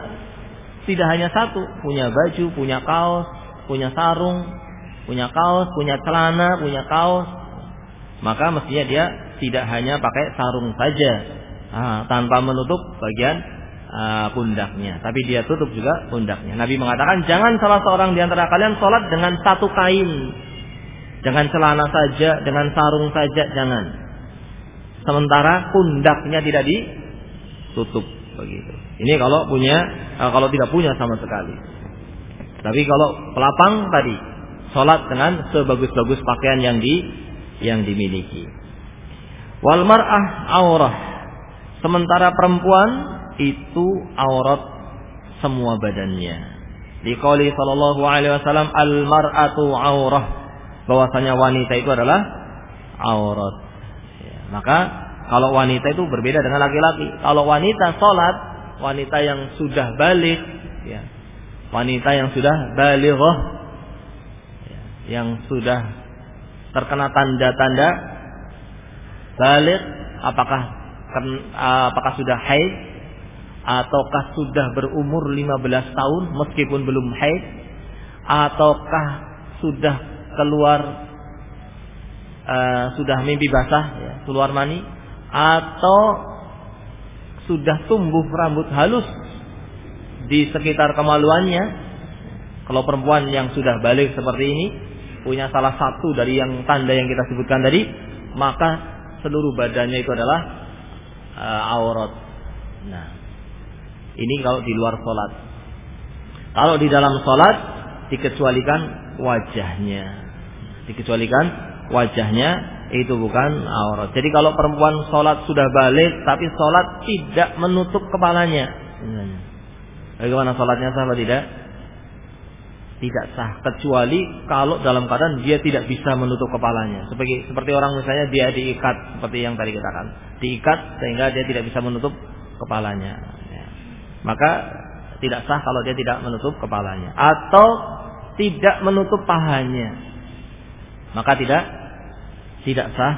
tidak hanya satu, punya baju, punya kaos, punya sarung, punya kaos, punya celana, punya kaos, maka mestinya dia tidak hanya pakai sarung saja tanpa menutup bagian pundaknya, tapi dia tutup juga pundaknya. Nabi mengatakan jangan salah seorang di antara kalian sholat dengan satu kain, dengan celana saja, dengan sarung saja, jangan. Sementara pundaknya tidak ditutup begitu. Ini kalau punya eh, kalau tidak punya sama sekali. Tapi kalau pelapang tadi sholat dengan sebagus-bagus pakaian yang di yang dimiliki. Wal mar'ah aurah. Sementara perempuan itu aurat semua badannya. Di qali sallallahu alaihi wasallam al mar'atu aurah. Bahwasanya wanita itu adalah aurat. Ya, maka kalau wanita itu berbeda dengan laki-laki. Kalau wanita sholat, wanita yang sudah balik, ya, wanita yang sudah balighah, ya, yang sudah terkena tanda-tanda balik, apakah apakah sudah haid? Ataukah sudah berumur 15 tahun meskipun belum haid? Ataukah sudah keluar uh, sudah mimpi basah ya, keluar mani? Atau sudah tumbuh rambut halus di sekitar kemaluannya? Kalau perempuan yang sudah balik seperti ini punya salah satu dari yang tanda yang kita sebutkan tadi maka seluruh badannya itu adalah uh, aurat nah ini kalau di luar sholat. Kalau di dalam sholat dikecualikan wajahnya. Dikecualikan wajahnya itu bukan aurat. Jadi kalau perempuan sholat sudah balik tapi sholat tidak menutup kepalanya. Bagaimana sholatnya atau tidak? Tidak sah. Kecuali kalau dalam keadaan dia tidak bisa menutup kepalanya. Seperti seperti orang misalnya dia diikat seperti yang tadi kita katakan, diikat sehingga dia tidak bisa menutup kepalanya. Maka tidak sah kalau dia tidak menutup kepalanya. Atau tidak menutup pahanya. Maka tidak tidak sah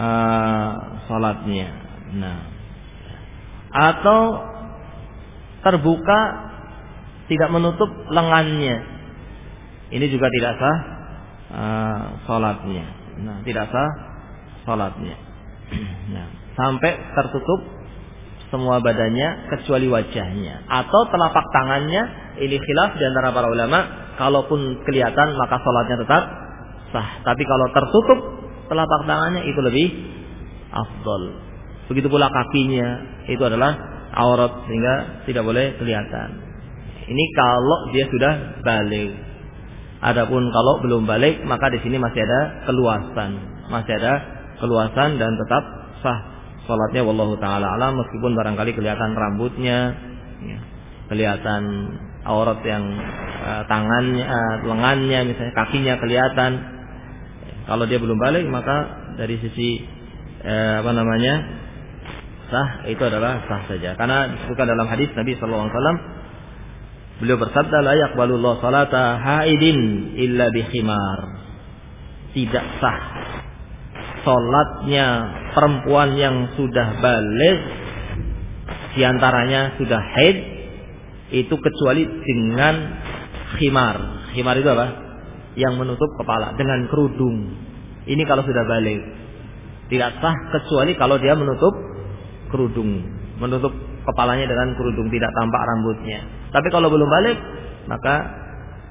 uh, salatnya nah. Atau terbuka tidak menutup lengannya ini juga tidak sah uh, salatnya. Nah tidak sah salatnya. Nah sampai tertutup semua badannya kecuali wajahnya. Atau telapak tangannya ini khilaf di antara para ulama kalaupun kelihatan maka sholatnya tetap sah. Tapi kalau tertutup telapak tangannya itu lebih afdol. Begitu pula kakinya itu adalah aurat sehingga tidak boleh kelihatan. Ini kalau dia sudah balik adapun kalau belum balik maka di sini masih ada keluasan. Masih ada keluasan dan tetap sah sholatnya wallahu taala alam meskipun barangkali kelihatan rambutnya ya, kelihatan aurat yang uh, tangannya uh, lengannya misalnya kakinya kelihatan. Kalau dia belum balik maka dari sisi uh, apa namanya sah itu adalah sah saja. Karena disebutkan dalam hadis Nabi sallallahu alaihi wasallam beliau bersabda la yaqbalullahu salata haidin illa bi khimar. Tidak sah sholatnya perempuan yang sudah balik di antaranya sudah haid itu kecuali dengan khimar. Khimar itu apa? Yang menutup kepala dengan kerudung. Ini kalau sudah balik. Tidak sah kecuali kalau dia menutup kerudung menutup kepalanya dengan kerudung tidak tampak rambutnya tapi kalau belum balik maka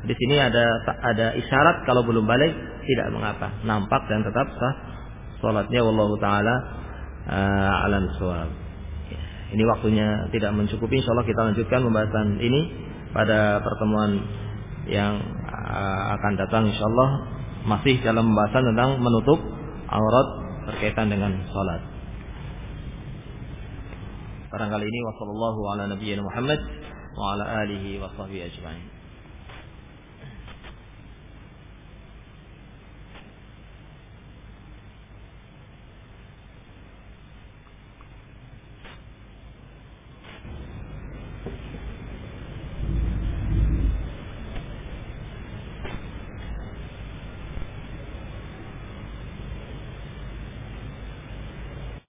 di sini ada ada isyarat kalau belum balik tidak mengapa nampak dan tetap sah salatnya wallahu taala uh, alam suwab. Ini waktunya tidak mencukupi. Insyaallah kita lanjutkan pembahasan ini pada pertemuan yang uh, akan datang insyaallah masih dalam pembahasan tentang menutup aurat berkaitan dengan salat. Barangkali ini wasallallahu ala nabiyina Muhammad wa ala alihi wa sahbihi ajma'in.